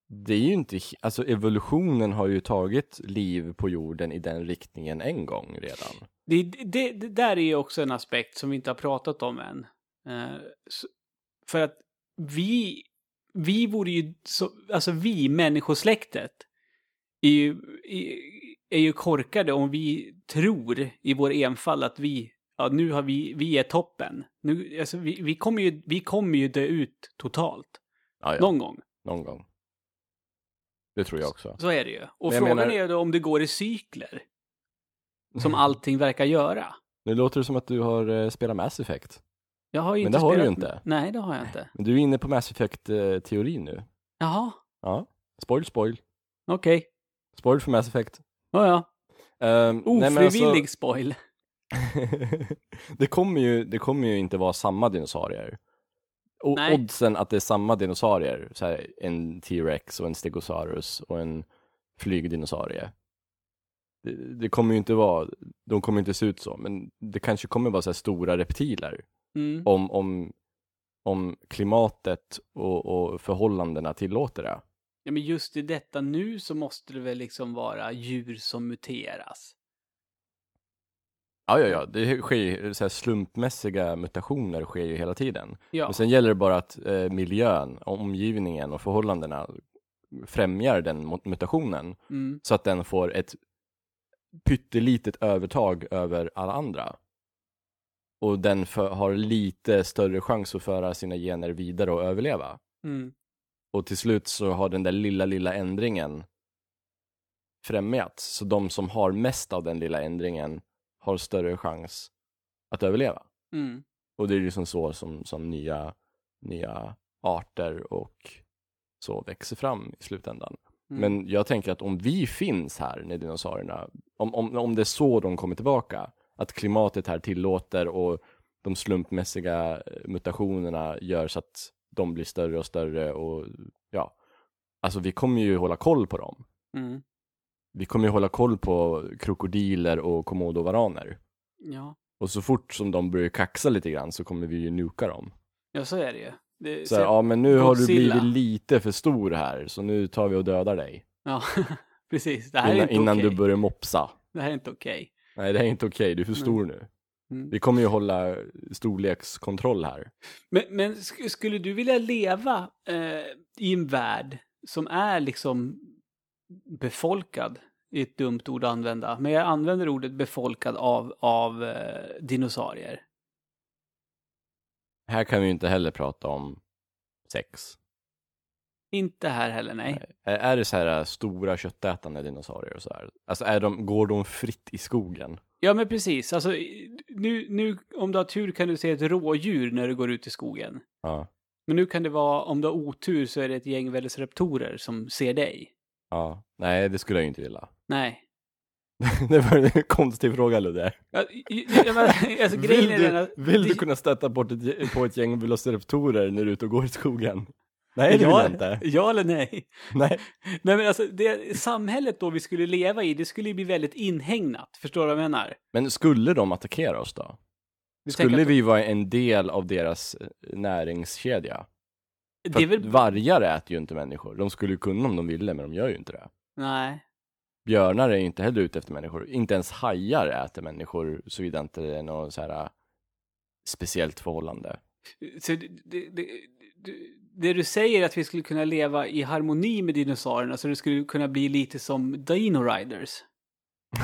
Det är ju inte, alltså evolutionen har ju tagit liv på jorden i den riktningen en gång redan. Det, det, det där är ju också en aspekt som vi inte har pratat om än. Eh, uh, så, för att vi, vi vore ju, så, alltså vi, människosläktet, är ju, är ju korkade om vi tror i vår enfall att vi, ja nu har vi, vi är toppen. Nu, alltså vi, vi, kommer ju, vi kommer ju dö ut totalt. Ja, ja, Någon gång. någon gång. Det tror jag också. Så är det ju. Och Men frågan menar- är ju då om det går i cykler. Som allting verkar göra. Nu låter det som att du har eh, spelat Mass Effect. Jag har ju Men inte det har du ju spelat- inte. Nej, det har jag inte. Men du är inne på Mass Effect-teorin nu. Jaha, Ja. Spoil, spoil. okej. Spoil för Mass Effect. Ja, ja. Um, Ofrivillig spoil. det, kommer ju, det kommer ju inte vara samma dinosaurier. O- Nej. Oddsen att det är samma dinosaurier, så här, en T-rex och en stegosaurus och en flygdinosaurie. Det, det kommer ju inte vara, de kommer inte se ut så, men det kanske kommer vara så här stora reptiler. Mm. Om, om, om klimatet och, och förhållandena tillåter det. Ja, men just i detta nu så måste det väl liksom vara djur som muteras. Ja, ja, ja, det sker ju- så slumpmässiga mutationer sker ju hela tiden. Ja, Men sen gäller det bara att eh, miljön, omgivningen och förhållandena främjar den mut- mutationen mm. så att den får ett pyttelitet övertag över alla andra. Och den för, har lite större chans att föra sina gener vidare och överleva. Mm. Och till slut så har den där lilla, lilla ändringen främjats. Så de som har mest av den lilla ändringen har större chans att överleva. Mm. Och det är liksom så som, som nya, nya arter och så växer fram i slutändan. Mm. Men jag tänker att om vi finns här när dinosaurierna, om, om, om det är så de kommer tillbaka, att klimatet här tillåter och de slumpmässiga eh, mutationerna gör så att de blir större och större och ja, alltså vi kommer ju hålla koll på dem. Mm. Vi kommer ju hålla koll på krokodiler och komodovaraner. Ja. Och så fort som de börjar kaxa lite grann så kommer vi ju nuka dem. ja, så är det ju. Det, Så här, ja men nu har du Godzilla. blivit lite för stor här, så nu tar vi och dödar dig. ja, precis. Det här är Innan, inte innan okej. du börjar mopsa. Det här är inte okej. Nej, det här är inte okej, du är för stor nu. Mm. Vi kommer ju hålla storlekskontroll här. Men, men sk- skulle du vilja leva eh, i en värld som är liksom befolkad? är ett dumt ord att använda, men jag använder ordet befolkad av, av eh, dinosaurier. Här kan vi ju inte heller prata om sex. Inte här heller, nej. Är, är det så här äh, stora köttätande dinosaurier och så här? Alltså är de, går de fritt i skogen? Ja, men precis. Alltså, nu, nu, om du har tur kan du se ett rådjur när du går ut i skogen. Ja. Men nu kan det vara, om du har otur så är det ett gäng velociraptorer som ser dig. Ja. Nej, det skulle jag ju inte vilja. Nej. det var en konstig fråga Ludde. Ja, ja, men, alltså, Vill, är den du, att... vill du kunna stöta bort ett, på ett gäng velociraptorer när du är ute och går i skogen? Nej, det vill ja, jag inte. Ja eller nej? Nej. Nej men alltså, det samhället då vi skulle leva i, det skulle ju bli väldigt inhägnat. Förstår du vad jag menar? Men skulle de attackera oss då? Du tänker Skulle vi vara en del av deras eh, näringskedja? För väl... vargar äter ju inte människor. De skulle ju kunna om de ville, men de gör ju inte det. Nej. Björnar är ju inte heller ute efter människor. Inte ens hajar äter människor, såvida inte det är något så här äh, speciellt förhållande. Så det, det, det, det, du säger är att vi skulle kunna leva i harmoni med dinosaurierna, så det skulle kunna bli lite som Dino Riders.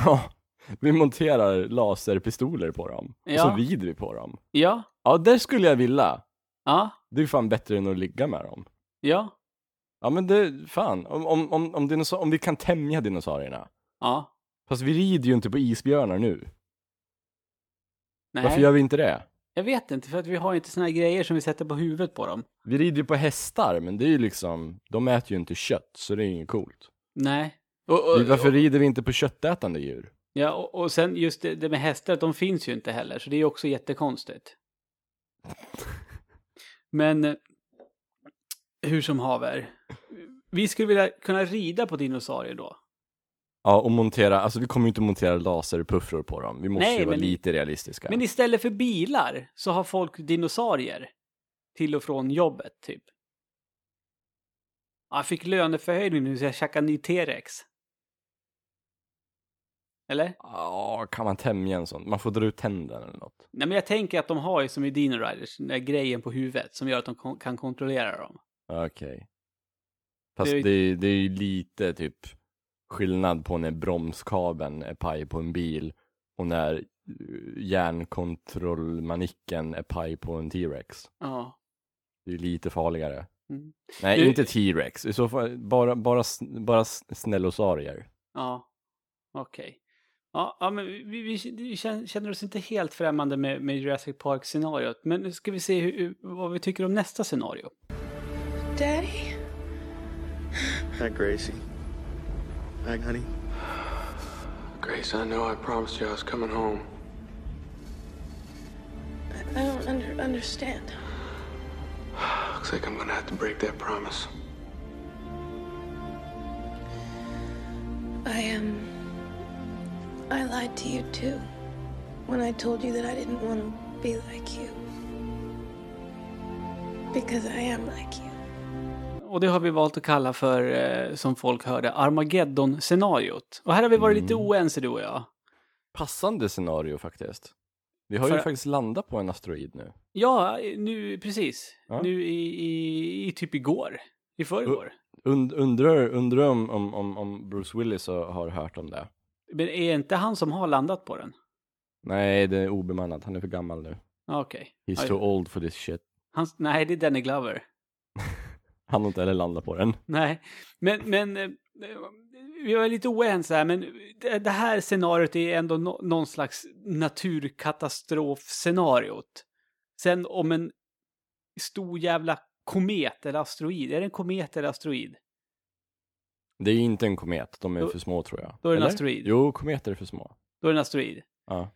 Ja, vi monterar laserpistoler på dem. Och Ja. så rider vi på dem. Ja, Ja, det skulle jag vilja. Ja, Det är fan bättre än att ligga med dem. ja, Ja, men det, fan. Om, om, om, om, dinosa- om vi kan tämja dinosaurierna. ja. Fast vi rider ju inte på isbjörnar nu. Nej, Varför gör vi inte det? jag vet inte, för att vi har inte såna här grejer som vi sätter på huvudet på dem. Vi rider ju på hästar, men det är ju liksom, de äter ju inte kött, så det är inget coolt. Nej. Och, och, Varför rider vi inte på köttätande djur? Ja, och, och sen just det, det med hästar, de finns ju inte heller, så det är ju också jättekonstigt. Men eh, hur som haver. Vi skulle vilja kunna rida på dinosaurier då. Ja, och montera, alltså vi kommer ju inte montera laserpuffror på dem. Vi måste Nej, ju vara men- lite realistiska. Men istället för bilar så har folk dinosaurier. Till och från jobbet, typ. Ja, Jag fick löneförhöjning nu så jag käkar ny T-rex. Eller? Ja, kan man tämja en sån? Man får dra ut tänderna eller något. Nej, men jag tänker att de har ju som i Dino Riders, den där grejen på huvudet som gör att de kon- kan kontrollera dem. Okej. Fast Det är det, ju- det, är ju lite typ skillnad på när bromskabeln är paj på en bil och när eh, järnkontrollmanicken är paj på en T-rex. Ja. Det är lite farligare. Mm. Nej, Du- inte T-rex. I så fall bara, bara, bara sn- snällosarier. Ja, okej. Ja, ja, men vi, vi, vi känner, oss inte helt främmande med, med Jurassic Park-scenariot. Men nu ska vi se hur, vad vi tycker om nästa scenario. Daddy? Hi, Gracie. Hi, honey. Grace, I know I promised you I was coming home. I don't under, understand. Looks like I'm gonna have to break that promise. I am. I lied to you too. When I told you that I didn't want to be like you. Because I am like you. Och det har vi valt att kalla för, eh, som folk hörde, Armageddon-scenariot. Och här har vi varit lite Mm. oense du och jag. Passande scenario faktiskt. Vi har För- ju faktiskt landat på en asteroid nu. Ja, nu precis. Ja. Nu i, i, i typ igår. I förrgår. Und, undrar undrar om, om, om, Bruce Willis har hört om det. Men är inte han som har landat på den? Nej, det är obemannat. Han är för gammal nu. Okej. He's Ja, too old for this shit. Han, nej, det är Danny Glover. Han har inte heller landat på den. Nej, men, men eh, vi var lite oense här, men det, det här scenariot är ändå no, någon slags naturkatastrofscenariot. Sen om en stor jävla komet eller asteroid, är det en komet eller asteroid? Det är inte en komet. De är Då- för små tror jag. då är det en Eller? asteroid. Jo, kometer är för små. Då är det en asteroid. Ja.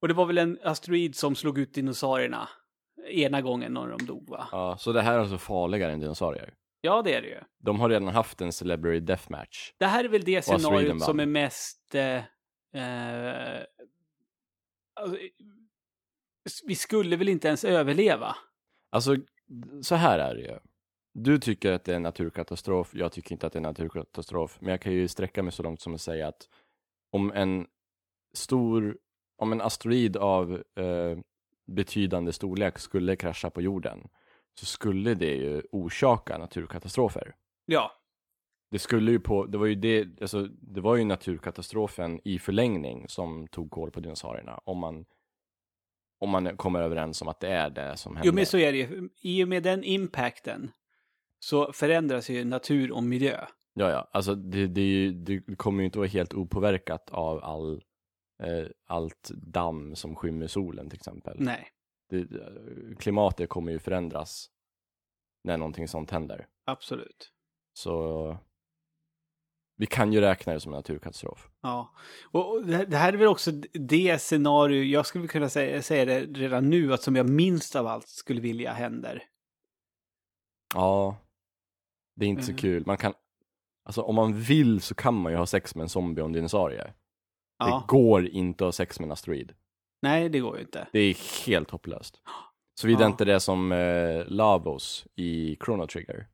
Och det var väl en asteroid som slog ut dinosaurierna ena gången när de dog va? ja. Så det här är alltså farligare än dinosaurier. Ja, det är det ju. De har redan haft en Celebrity Deathmatch. Det här är väl det scenariot som är mest... Eh, eh, alltså, vi skulle väl inte ens överleva? Alltså, så här är det ju. Du tycker att det är en naturkatastrof, jag tycker inte att det är en naturkatastrof. Men jag kan ju sträcka mig så långt som att säga att om en stor, om en asteroid av eh, betydande storlek skulle krascha på jorden så skulle det ju orsaka naturkatastrofer. Ja. Det skulle ju på, det var ju det, alltså det var ju naturkatastrofen i förlängning som tog koll på dinosaurierna. Om man, om man kommer överens om att det är det som händer. Jo, men så är det ju. I och med den impacten så förändras ju natur och miljö. Ja, ja, alltså det, det, det kommer ju inte vara helt opåverkat av all, eh, allt damm som skymmer solen till exempel. Nej, Det, klimatet kommer ju förändras när någonting sånt händer. absolut. Så vi kan ju räkna det som en naturkatastrof. Ja, och och det här- det här är väl också det scenario, jag skulle kunna säga, säga det redan nu, att som jag minst av allt skulle vilja händer. Ja, det är inte Mm. så kul. Man kan, alltså om man vill så kan man ju ha sex med en zombie och en dinosaurie. Ja, Det går inte att ha sex med en asteroid. nej det går ju inte. Det är helt hopplöst. Såvida Ja. inte det är som eh, Lavos i Chrono Trigger.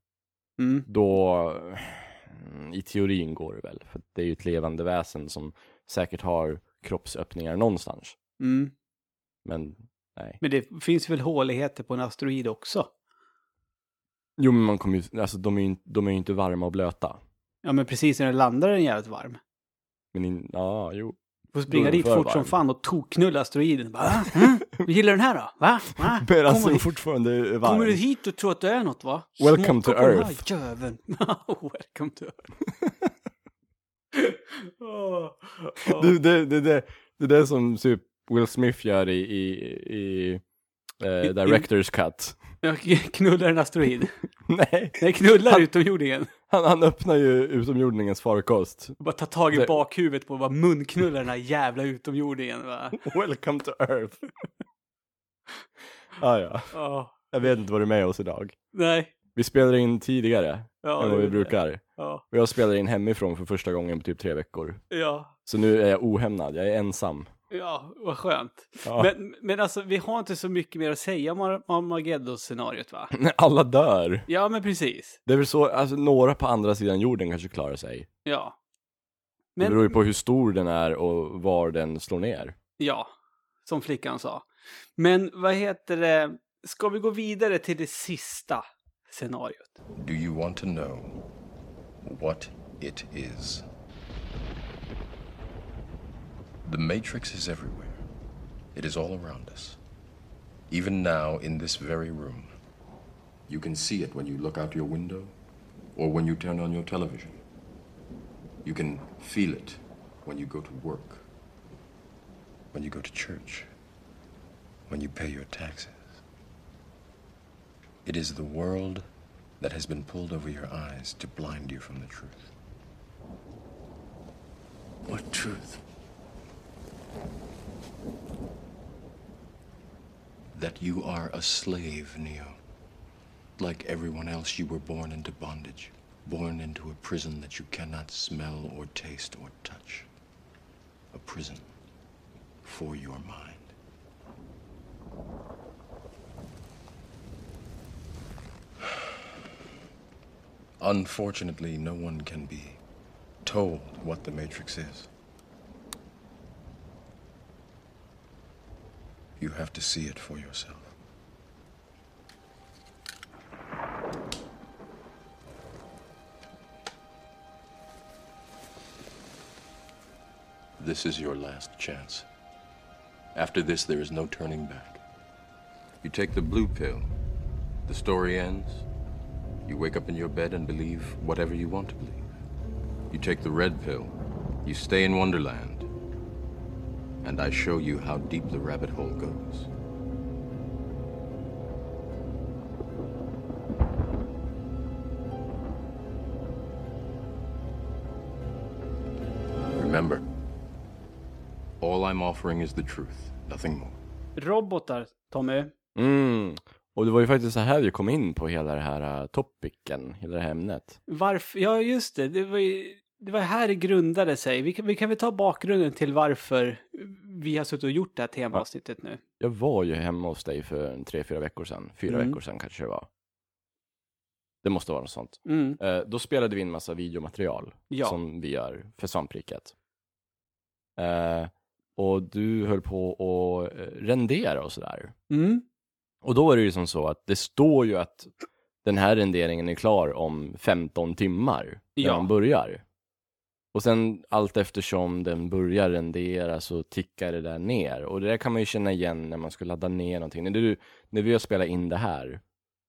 Mm. Då, mm, i teorin går det väl. För det är ju ett levande väsen som säkert har kroppsöppningar någonstans. Mm. Men nej. Men det finns väl håligheter på en asteroid också? Jo men man kommer ju, alltså de är ju, inte- de är ju inte varma och blöta. Ja, men precis när den landar är den jävligt varm. Men in, ja, jo. Får springa dit fort som varm. fan och tokknulla asteroiden. "Va? mm? Gillar du den här då? Va? Va? Men alltså Kommer, fortfarande varm. kommer du hit och tror att du är något va? Welcome to Earth. Jäveln. Welcome to Earth. Åh, åh. Det, det, det, det, det är det som typ Will Smith gör i, i, i eh, Director's Cut. Jag knullar en asteroid. Nej, Nej, knullar Han- utomjordingen. han, han öppnar ju utomjordningens farkost. Bara ta tag i Det- bakhuvudet på och bara munknullar den här jävla utomjordingen. Va? Welcome to Earth. ah, ja, Ja, jag vet inte vad du är med oss idag. nej. Vi spelar in tidigare Ja, än vad det- vi brukar. Ja, Och jag spelar in hemifrån för första gången på typ tre veckor. ja, Så nu är jag ohämnad, jag är ensam. Ja, vad skönt. Ja. Men, men alltså, vi har inte så mycket mer att säga om Ar- Armageddon-scenariot va? Alla dör. Ja, men precis. Det är väl så, alltså några på andra sidan jorden kanske klarar sig. Ja. Det beror ju på hur stor den är och var den slår ner. Ja, som flickan sa. Men vad heter det? Ska vi gå vidare till det sista scenariot? Do you want to know what it is? The Matrix is everywhere. It is all around us. Even now, in this very room. You can see it when you look out your window or when you turn on your television. You can feel it when you go to work. When you go to church. When you pay your taxes. It is the world that has been pulled over your eyes to blind you from the truth. What truth? That you are a slave, Neo. Like everyone else, you were born into bondage, born into a prison that you cannot smell or taste or touch. A prison for your mind. Unfortunately, no one can be told what the Matrix is. You have to see it for yourself. This is your last chance. After this, there is no turning back. You take the blue pill, the story ends. You wake up in your bed and believe whatever you want to believe. You take the red pill, you stay in Wonderland, and I show you how deep the rabbit hole goes. Remember, all I'm offering is the truth, nothing more. Robotar, Tommy. Mm. Och det var ju faktiskt så här vi kom in på hela det här uh, topicen, hela det här ämnet. Varför? Ja, just det. Det var, ju, det var här det grundade sig. Vi kan, vi kan väl ta bakgrunden till varför vi har suttit och gjort det här temaavsnittet nu. Jag var ju hemma hos dig för tre, fyra veckor sedan. Fyra Mm. veckor sedan kanske det var. Det måste vara något sånt. Mm. Eh, då spelade vi in massa videomaterial Ja. som vi gör för svampriket. Eh, och du höll på att eh, rendera och sådär. Mm. Och då är det ju som så att det står ju att den här renderingen är klar om 15 timmar när Ja. man börjar. Och sen allt eftersom den börjar rendera så tickar det där ner. Och det där kan man ju känna igen när man ska ladda ner någonting. När, du, när vi har spelat in det här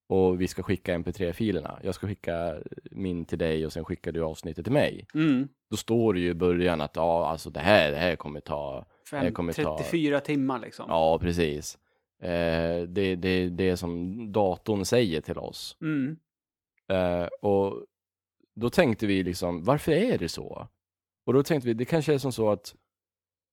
och vi ska skicka mp3-filerna. Jag ska skicka min till dig och sen skickar du avsnittet till mig. Mm. Då står det ju i början att ja, alltså det här, det här kommer ta... det här Fem, kommer ta 34 timmar liksom. Ja, precis. Eh, det, det, det är som datorn säger till oss. Mm. Eh, och då tänkte vi liksom, varför är det så? Och då tänkte vi, det kanske är som så att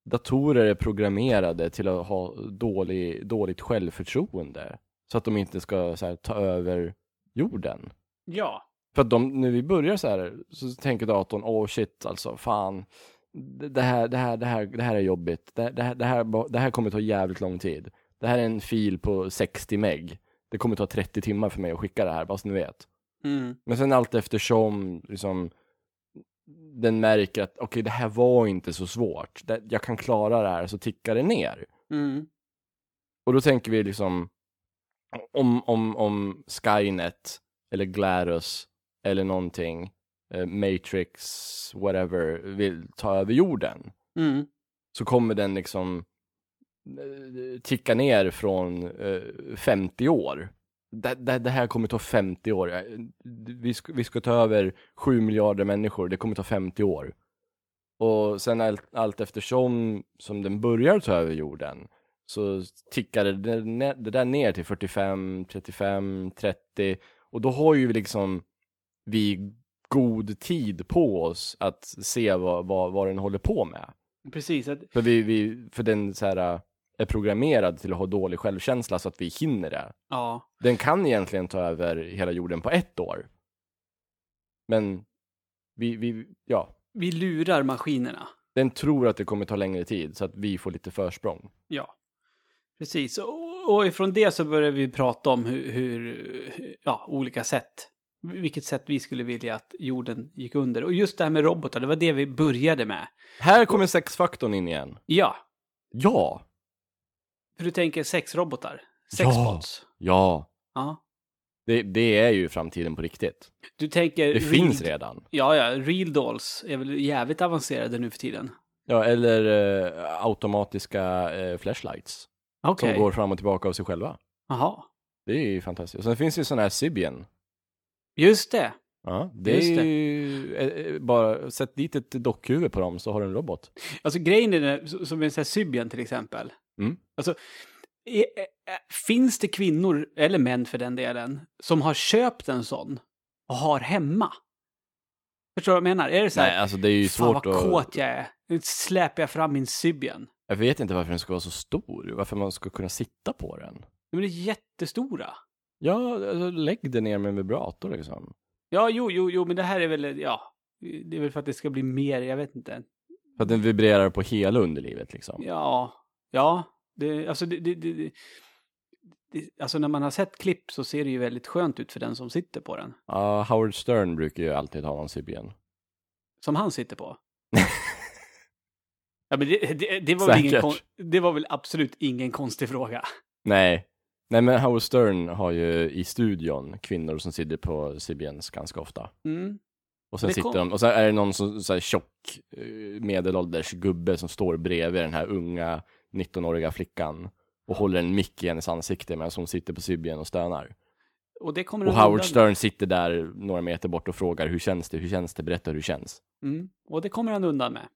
datorer är programmerade till att ha dålig, dåligt självförtroende. Så att de inte ska här, ta över jorden. Ja. För att de, när vi börjar så här, så tänker datorn, åh shit alltså, fan. Det det här, det här, det här, det här är jobbigt. Det, det, här, det, här, det här kommer ta jävligt lång tid. Det här är en fil på 60 meg. Det kommer ta 30 timmar för mig att skicka det här, bara så ni vet. Mm. Men sen allt eftersom liksom, den märker att okej, det här var inte så svårt. Det, jag kan klara det här, så tickar det ner. Mm. Och då tänker vi liksom, om, om, om Skynet, eller Glarus, eller någonting, eh, Matrix, whatever, vill ta över jorden, Mm. så kommer den liksom eh, ticka ner från eh, 50 år. Det, det, det här kommer ta 50 år. Eh, Vi ska, vi ska ta över 7 miljarder människor, det kommer ta 50 år. Och sen allt, allt eftersom som den börjar ta över jorden så tickar det, det, där ner till 45, 35, 30 och då har ju liksom vi god tid på oss att se vad, vad, vad den håller på med. Precis. Att, För, vi, vi, för den så här, är programmerad till att ha dålig självkänsla så att vi hinner det. ja. Den kan egentligen ta över hela jorden på ett år. Men vi, vi, ja, Vi lurar maskinerna. den tror att det kommer ta längre tid så att vi får lite försprång. Ja. Precis. Och, och ifrån det så börjar vi prata om hur, hur, ja, olika sätt. Vilket sätt vi skulle vilja att jorden gick under. Och just det här med robotar, det var det vi började med. Här kommer sexfaktorn in igen. Ja. Ja! För du tänker sexrobotar? Ja. Sexbots? Ja! Ja. Det, det är ju framtiden på riktigt. Du tänker... Det finns redan. Ja, ja. Real dolls är väl jävligt avancerade nu för tiden. Ja, eller eh, automatiska eh, flashlights. Okej. Som går fram och tillbaka av sig själva. Jaha. Det är ju fantastiskt. Och sen finns det ju sådana här Sibian. Just det. Ja, det Just är det. ju eh, eh, bara sätt dit ett dockhuvud på dem så har du en robot. Alltså grejen är, det, som en sån här Sybian till exempel. Mm. Alltså, är, är, finns det kvinnor, eller män för den delen, som har köpt en sån och har hemma? Förstår du vad jag menar? Är det så här, Nej, alltså det är ju fan svårt vad att... kåt jag är. Nu släpar jag fram min Sybian. Jag vet inte varför den ska vara så stor. Varför man ska kunna sitta på den. Men det är jättestora. Ja, alltså, lägg det ner med en vibrator liksom. Ja, jo, jo, jo, men det här är väl, ja. Det är väl för att det ska bli mer, jag vet inte. För att den vibrerar på hela underlivet liksom. Ja, ja. Det, alltså, det, det, alltså när man har sett klipp så ser det ju väldigt skönt ut för den som sitter på den. Ja, Howard Stern brukar ju alltid ha en Sybian. Som han sitter på. ja, men det, var väl ingen, det var väl absolut ingen konstig fråga. Nej. Nej men Howard Stern har ju i studion kvinnor som sitter på Sybians ganska ofta. Mm. Och sen sitter de, och så är det någon som, så här tjock eh, medelålders gubbe som står bredvid den här unga 19-åriga flickan och håller en mick i hennes ansikte medan hon sitter på Sybien och stönar. Och det kommer Och Howard undan Stern sitter där några meter bort och frågar hur känns det, hur känns det, berätta hur det känns. Mm. Och det kommer han undan med.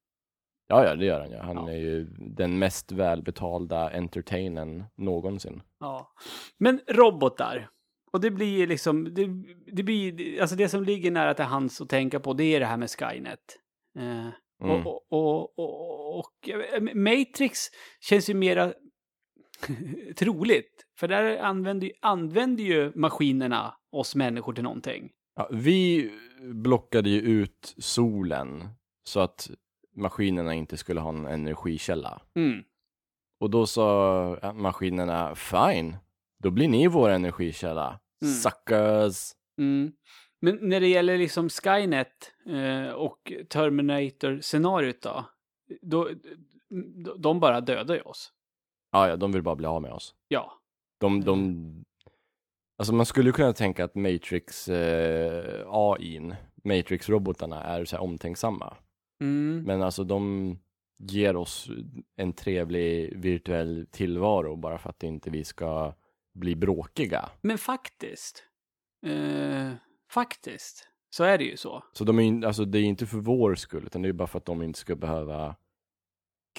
Ja, ja, det gör han ju. Han är ju den mest välbetalda entertainern någonsin. Ja. Men robotar. Och det blir liksom, det, det blir, alltså det som ligger nära till hands att tänka på det är det här med Skynet. Eh, Mm. och, och, och, och, eh, Matrix känns ju mera troligt. För där använder, använder ju maskinerna oss människor till någonting. Ja, vi blockade ju ut solen så att maskinerna inte skulle ha en energikälla. Mm. Och då sa maskinerna, fine, då blir ni vår energikälla. Mm. Suckers. Mm. Men när det gäller liksom Skynet eh, och Terminator-scenariot då, då? De bara dödar ju oss. Ja, ja, de vill bara bli av med oss. Ja. De, de... Alltså man skulle kunna tänka att Matrix eh, AIn, Matrix-robotarna är så här omtänksamma. Mm. Men alltså de ger oss en trevlig virtuell tillvaro bara för att inte vi ska bli bråkiga. Men faktiskt. Eh, faktiskt. Så är det ju så. Så de är, alltså, det är inte för vår skull, utan det är bara för att de inte ska behöva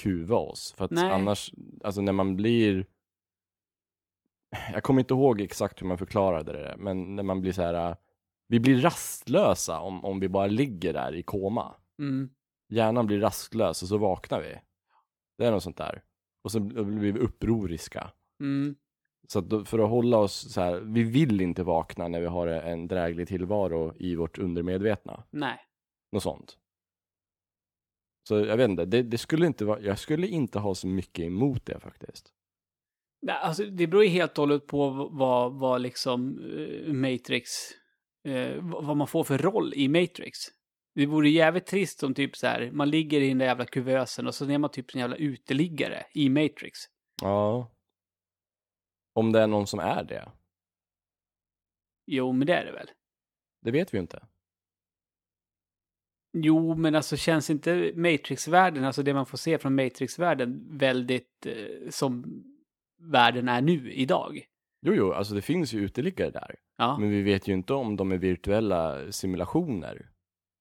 kuva oss. För att Nej. annars, alltså när man blir... Jag kommer inte ihåg exakt hur man förklarade det, men när man blir så här... Vi blir rastlösa om, om vi bara ligger där i koma. Mm. Hjärnan blir rastlös och så vaknar vi. Det är något sånt där. Och så blir vi upproriska. Mm. Så att för att hålla oss så här, vi vill inte vakna när vi har en dräglig tillvaro i vårt undermedvetna. Nej. Något sånt. Så jag vet inte, det, det skulle inte vara, jag skulle inte ha så mycket emot det faktiskt. Nej, Alltså, det beror ju helt och hållet på vad, vad liksom eh, Matrix, eh, vad man får för roll i Matrix. Det vore jävligt trist om typ så här, man ligger i den där jävla kuvösen och så är man typ en jävla uteliggare i Matrix. Ja. Om det är någon som är det. Jo, men det är det väl. Det vet vi ju inte. Jo, men alltså känns inte Matrix-världen, alltså det man får se från Matrix-världen, väldigt eh, som världen är nu idag? Jo, jo, alltså det finns ju uteliggare där. Ja. Men vi vet ju inte om de är virtuella simulationer.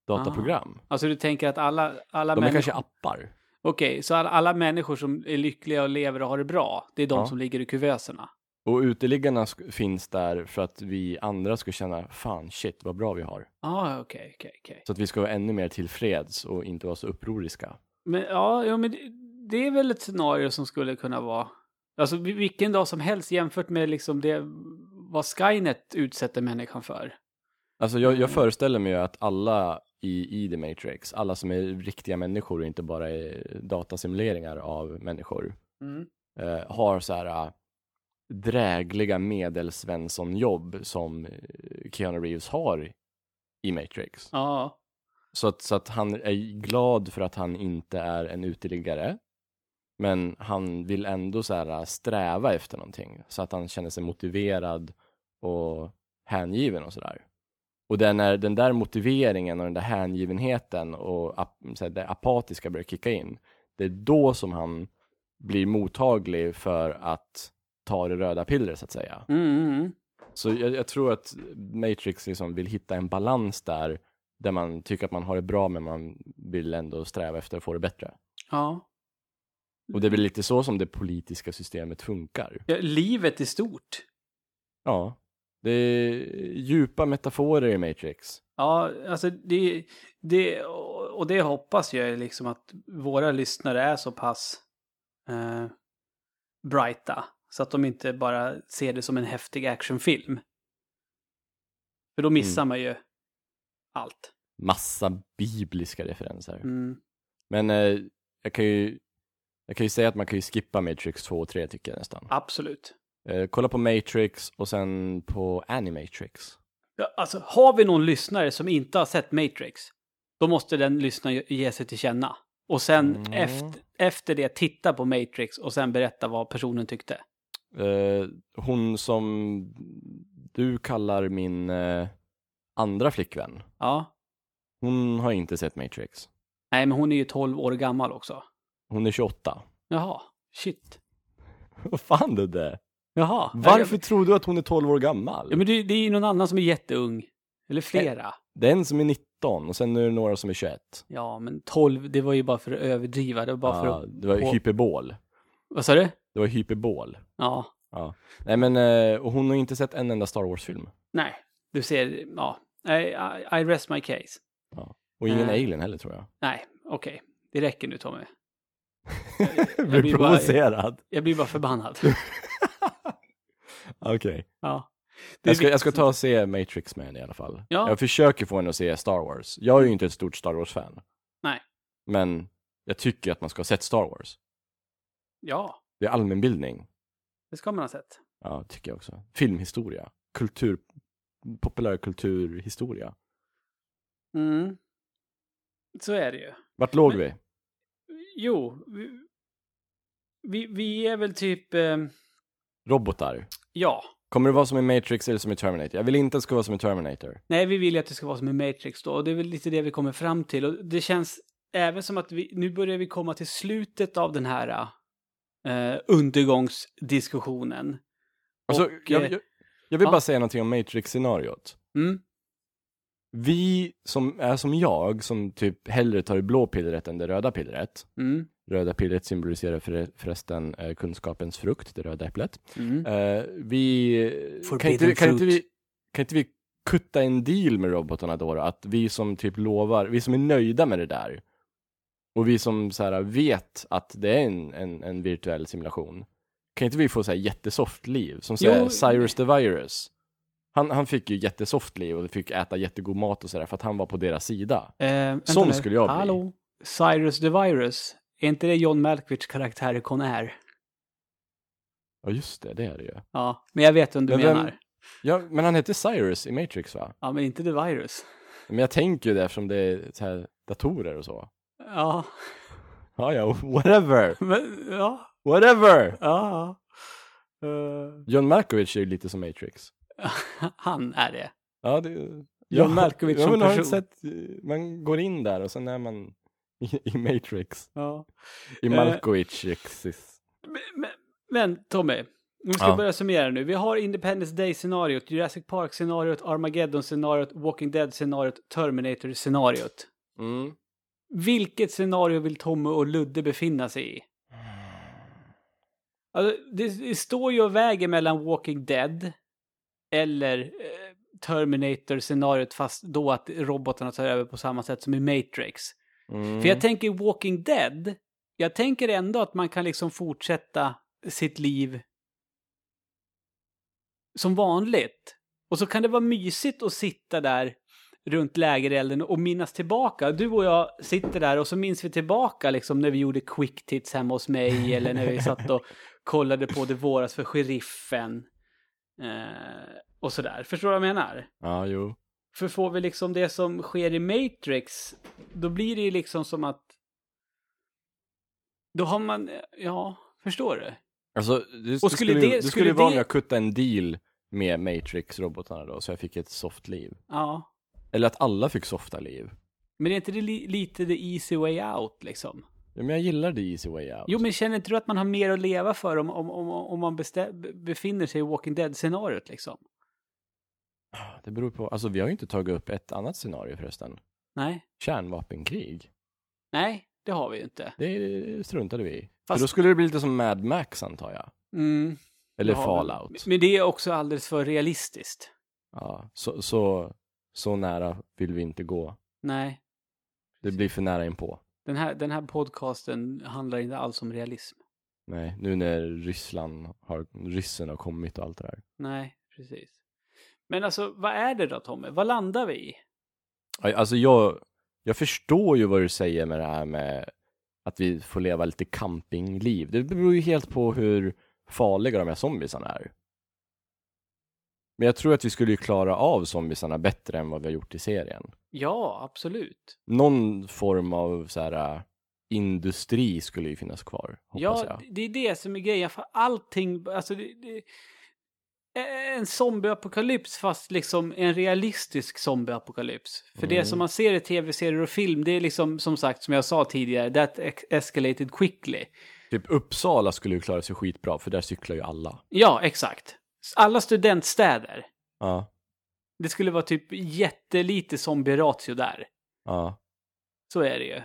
Dataprogram. Alltså du tänker att alla, alla De är människor... kanske appar. Okej, så alla, alla människor som är lyckliga och lever och har det bra, det är de Ja. som ligger i kuverserna? Och uteliggarna finns där för att vi andra ska känna, fan shit vad bra vi har. Ja, okej, okej, okej. Så att vi ska vara ännu mer tillfreds och inte vara så upproriska. Men ja, ja men det, det är väl ett scenario som skulle kunna vara... Alltså vi- vilken dag som helst jämfört med liksom det vad Skynet utsätter människan för. Alltså jag, jag föreställer mig ju att alla i, i The Matrix, alla som är riktiga människor och inte bara är datasimuleringar av människor, Mm. eh, har så här drägliga medelsvenssonjobb som eh, Keanu Reeves har i Matrix. Ja. Så att, så att han är glad för att han inte är en uteliggare. Men han vill ändå så här äh, sträva efter någonting. Så att han känner sig motiverad och hängiven och sådär. Och det är den där motiveringen och den där hängivenheten och ap här, det apatiska börjar kicka in. Det är då som han blir mottaglig för att ta det röda pillret så att säga. Mm, mm, mm. Så jag, jag tror att Matrix liksom vill hitta en balans där, där man tycker att man har det bra men man vill ändå sträva efter att få det bättre. Ja. Och det är väl lite så som det politiska systemet funkar. ja. Livet är stort. Ja. Det är djupa metaforer i Matrix. Ja, alltså det, det, och det hoppas jag liksom att våra lyssnare är så pass eh, brighta. Så att de inte bara ser det som en häftig actionfilm. För då missar Mm. man ju allt. Massa bibliska referenser. Mm. Men eh, jag kan ju jag kan ju säga att man kan ju skippa Matrix 2 och 3 tycker jag nästan. Absolut. Eh, kolla på Matrix och sen på Animatrix. Ja, alltså, har vi någon lyssnare som inte har sett Matrix, då måste den lyssnaren ge sig till känna. Och sen Mm. efter, efter det titta på Matrix och sen berätta vad personen tyckte. Eh, hon som du kallar min eh, andra flickvän. Ja. Hon har inte sett Matrix. Nej, men hon är ju 12 år gammal också. Hon är 28. Jaha, shit. Vad fan du det? Jaha. Varför tror du att hon är 12 år gammal? Ja, men det, det är ju någon annan som är jätteung. Eller flera. Det är en som är 19 och sen är det några som är 21. Ja, men 12, det var ju bara för att överdriva. Det var bara Ja, för att... det var hyperbol. Vad sa du? Det var hyperbol. Ja. Ja. Nej men, eh, och hon har inte sett en enda Star Wars-film. Nej, du ser, ja. I, I, I rest my case. Och ingen Eh. Alien heller tror jag. Nej, okej. Det räcker nu Tommy. Blir blir bara- provocerad. Jag blir bara förbannad. Okej. Ja. Det Jag ska, jag ska ta och se Matrix med henne i alla fall. Ja. Jag försöker få henne att se Star Wars. Jag är ju inte ett stort Star Wars-fan. Nej. Men jag tycker att man ska ha sett Star Wars. Ja, Det är allmänbildning. det ska man ha sett. Ja, tycker jag också. Filmhistoria. Kultur. Populärkulturhistoria. Mm. Så är det ju. Vart låg Men- vi? Jo, vi, vi, vi är väl typ, eh, Robotar. ja. Kommer det vara som i Matrix eller som i Terminator? Jag vill inte att det ska vara som i Terminator. Nej, vi vill ju att det ska vara som i Matrix då. Och det är väl lite det vi kommer fram till. Och det känns även som att vi, nu börjar vi komma till slutet av den här eh, undergångsdiskussionen. Alltså, Och, jag, eh, jag, jag vill ja. bara säga någonting om Matrix-scenariot. Mm. Vi som är som jag, som typ hellre tar det blå pillret än det röda pillret. Mm. Röda pillret symboliserar för, förresten eh, kunskapens frukt, det röda äpplet. Mm. Eh, vi, kan Forbidden inte, kan, inte vi, kan inte vi kutta en deal med robotarna då, då? Att vi som typ lovar, vi som är nöjda med det där. Och vi som så här, vet att det är en, en, en virtuell simulation. Kan inte vi få så här jättesoft liv? Som så här. Cyrus the Virus. Han, han fick ju jättesoft liv och fick äta jättegod mat och sådär för att han var på deras sida. Eh, Sån skulle jag bli. Hallå? Cyrus the Virus. Är inte det John Malkovich karaktär i Conair? Ja just det, det är det ju. Ja, men jag vet vem du Men vem- menar. Ja, men han hette Cyrus i Matrix va? Ja, men inte the Virus. Men jag tänker ju det eftersom det är så här datorer och så. Ja, Ja, ja, whatever. men ja. Whatever! Ja. Eh, John Malkovich är ju lite som Matrix. han är det. Ja, det... John Malkovich ja, som har person. sett, man går in där och sen är man i, i Matrix. Ja. I Eh. Malkovich. Men, men Tommy, vi ska Ja. börja summera nu. Vi har Independence Day-scenariot, Jurassic Park-scenariot, Armageddon-scenariot, Walking Dead-scenariot, Terminator-scenariot. Mm. Vilket scenario vill Tommy och Ludde befinna sig i? Alltså, det, det står ju och väger mellan Walking Dead eller eh, Terminator-scenariot fast då att robotarna tar över på samma sätt som i Matrix. Mm. För jag tänker Walking Dead, jag tänker ändå att man kan liksom fortsätta sitt liv som vanligt. Och så kan det vara mysigt att sitta där runt lägerelden och minnas tillbaka. Du och jag sitter där och så minns vi tillbaka liksom när vi gjorde quick tits hemma hos mig eller när vi satt och kollade på det våras för sheriffen. Eh, och sådär. Förstår du vad jag menar? Ja, jo. För får vi liksom det som sker i Matrix, då blir det ju liksom som att... Då har man, ja, förstår du? Alltså, det, Och skulle det- skulle skulle vara det- om jag kuttade en deal med Matrix-robotarna då, så jag fick ett soft liv. Ja. Eller att alla fick softa liv. Men är inte det li lite the easy way out liksom? Ja, men jag gillar the easy way out. Jo, men känner inte du att man har mer att leva för om, om, om, om man befinner sig i Walking Dead-scenariot liksom? Det beror på, alltså vi har ju inte tagit upp ett annat scenario förresten. Nej. Kärnvapenkrig. Nej, det har vi ju inte. Det struntade vi i. Fast- För då skulle det bli lite som Mad Max antar jag. Mm. Eller vi. Fallout. Men det är också alldeles för realistiskt. Ja, så, så, så nära vill vi inte gå. Nej. Det blir för nära inpå. Den här, den här podcasten handlar inte alls om realism. Nej, nu när Ryssland har, ryssen har kommit och allt det där. Nej, precis. Men alltså, vad är det då Tommy? Vad landar vi i? Alltså jag, jag förstår ju vad du säger med det här med att vi får leva lite campingliv. Det beror ju helt på hur farliga de här zombiesarna är. Men jag tror att vi skulle ju klara av zombiesarna bättre än vad vi har gjort i serien. Ja, absolut. Någon form av så här äh, industri skulle ju finnas kvar, Ja, jag. det är det som är grejen. För allting, alltså det, det, en zombieapokalyps fast liksom en realistisk zombieapokalyps. För det Mm. som man ser i tv-serier och film, det är liksom som sagt, som jag sa tidigare, that escalated quickly. Typ Uppsala skulle ju klara sig skitbra, för där cyklar ju alla. Ja, exakt. Alla studentstäder. Ja, Det skulle vara typ jättelite zombie-ratio där. ja. Så är det ju.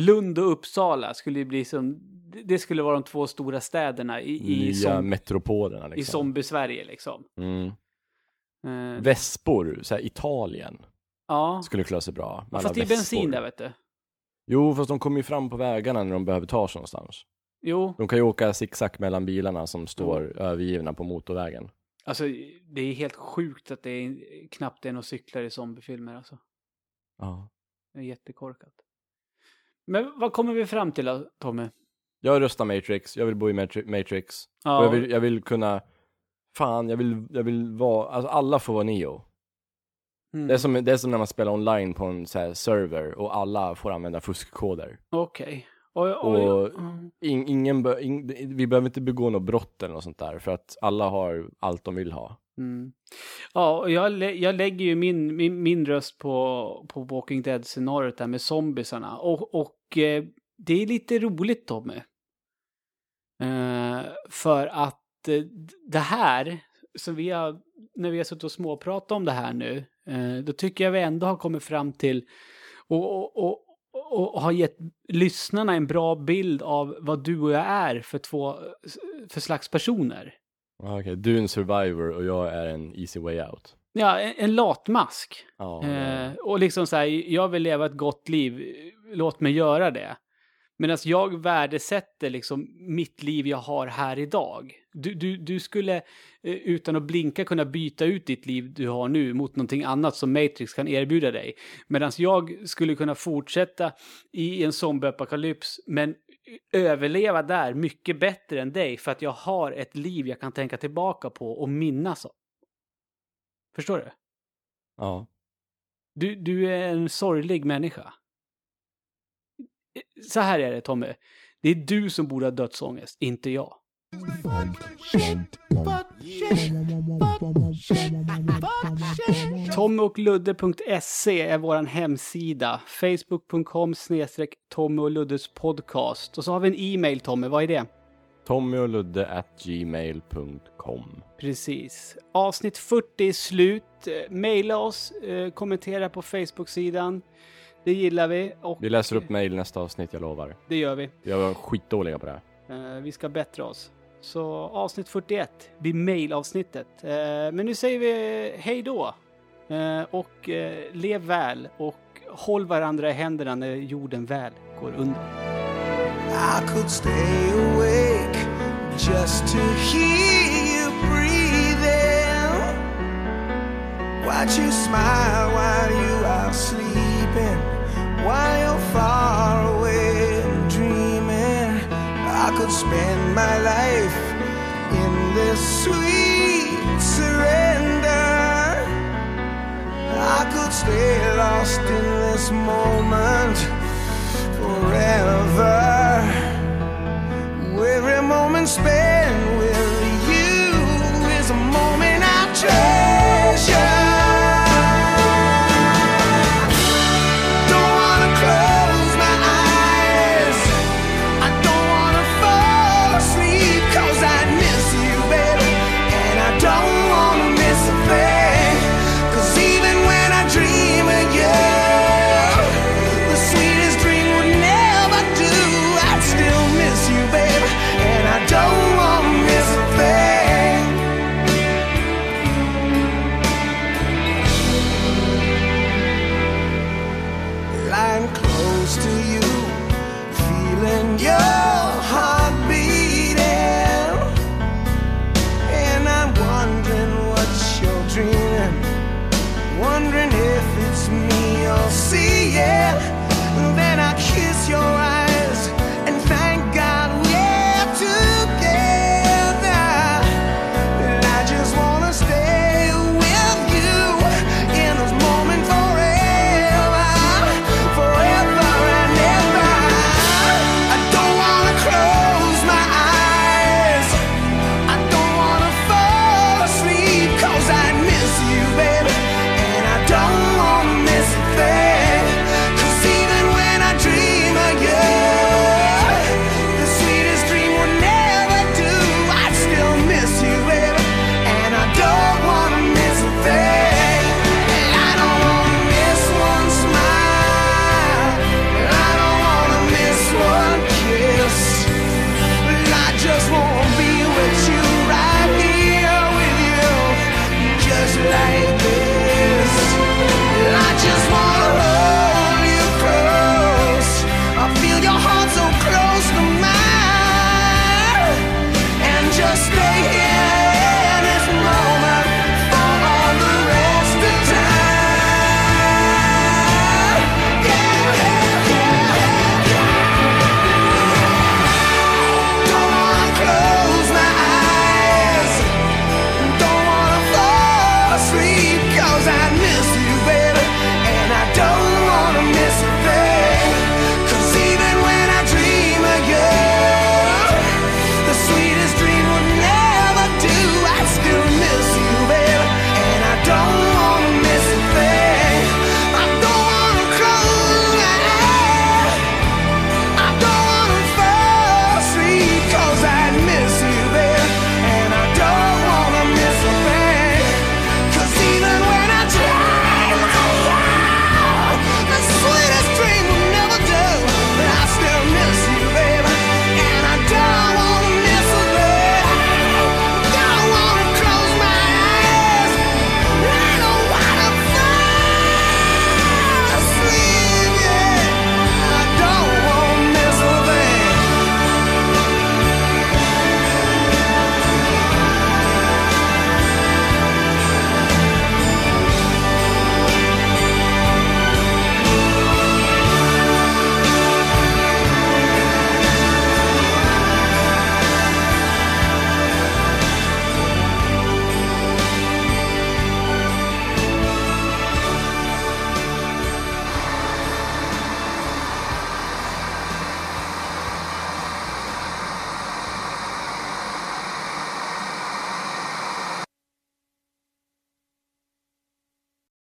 Lund och Uppsala skulle bli som, det skulle vara de två stora städerna i, i, Nya zom, metropolerna i liksom. zombie-Sverige liksom. Mm. Eh, Vespor, så här Italien, ja, skulle klara sig bra. fast det är bensin där vet du. Jo, fast de kommer ju fram på vägarna när de behöver ta sig någonstans. Jo, De kan ju åka zigzag mellan bilarna som står övergivna på motorvägen. alltså det är helt sjukt att det är knappt är några cyklar i zombiefilmer alltså. Ja. Det är jättekorkat. Men vad kommer vi fram till då, Tommy? Jag röstar Matrix, jag vill bo i Matri- Matrix. Ja. Och jag vill, jag vill kunna, fan, jag vill, jag vill vara, alltså alla får vara Neo. Mm. Det, är som, det är som när man spelar online på en så server och alla får använda fuskkoder. Okej. Och, och, Och in, ingen bör, in, vi behöver inte begå något brott eller något sånt där, för att alla har allt de vill ha. Mm. Ja, och jag, lä- jag lägger ju min, min, min röst på, på Walking Dead-scenariot där med zombiesarna. Och, och eh, det är lite roligt Tommy. Eh, för att eh, det här, så vi har, när vi har suttit och småpratat om det här nu, eh, då tycker jag vi ändå har kommit fram till och, och, och, och, och har gett lyssnarna en bra bild av vad du och jag är för två för slags personer. Okej, du är en survivor och jag är en easy way out. Ja, en, en latmask. Ja, Eh, och liksom så här, jag vill leva ett gott liv, låt mig göra det. Medan jag värdesätter liksom mitt liv jag har här idag. Du, du, du skulle eh, utan att blinka kunna byta ut ditt liv du har nu mot någonting annat som Matrix kan erbjuda dig. Medan jag skulle kunna fortsätta i en zombieapokalyps men överleva där mycket bättre än dig för att jag har ett liv jag kan tänka tillbaka på och minnas av. Förstår du? ja. Du, du är en sorglig människa. Så här är det Tommy. Det är du som borde ha dödsångest, inte jag. Tommyochludde.se är vår hemsida. Facebook.com snedstreck Tommy och Luddes podcast. Och så har vi en e-mail Tommy, vad är det? Tommy och Ludde at gmail.com. Precis. Avsnitt 40 är slut. Eh, Maila oss, eh, kommentera på Facebook-sidan. Det gillar vi och Vi läser upp mail nästa avsnitt, jag lovar. det gör vi. Jag var skitdåliga på det här. Eh, vi ska bättra oss. Så avsnitt 41 blir mailavsnittet. Eh, men nu säger vi hej då. Eh, och eh, lev väl och håll varandra i händerna när jorden väl går under. I could stay awake just to hear you breathing. Watch you smile while you are sleeping, while you're far away dreaming. I could spend my life in this sweet surrender. I could stay lost in this moment forever. Every moment spent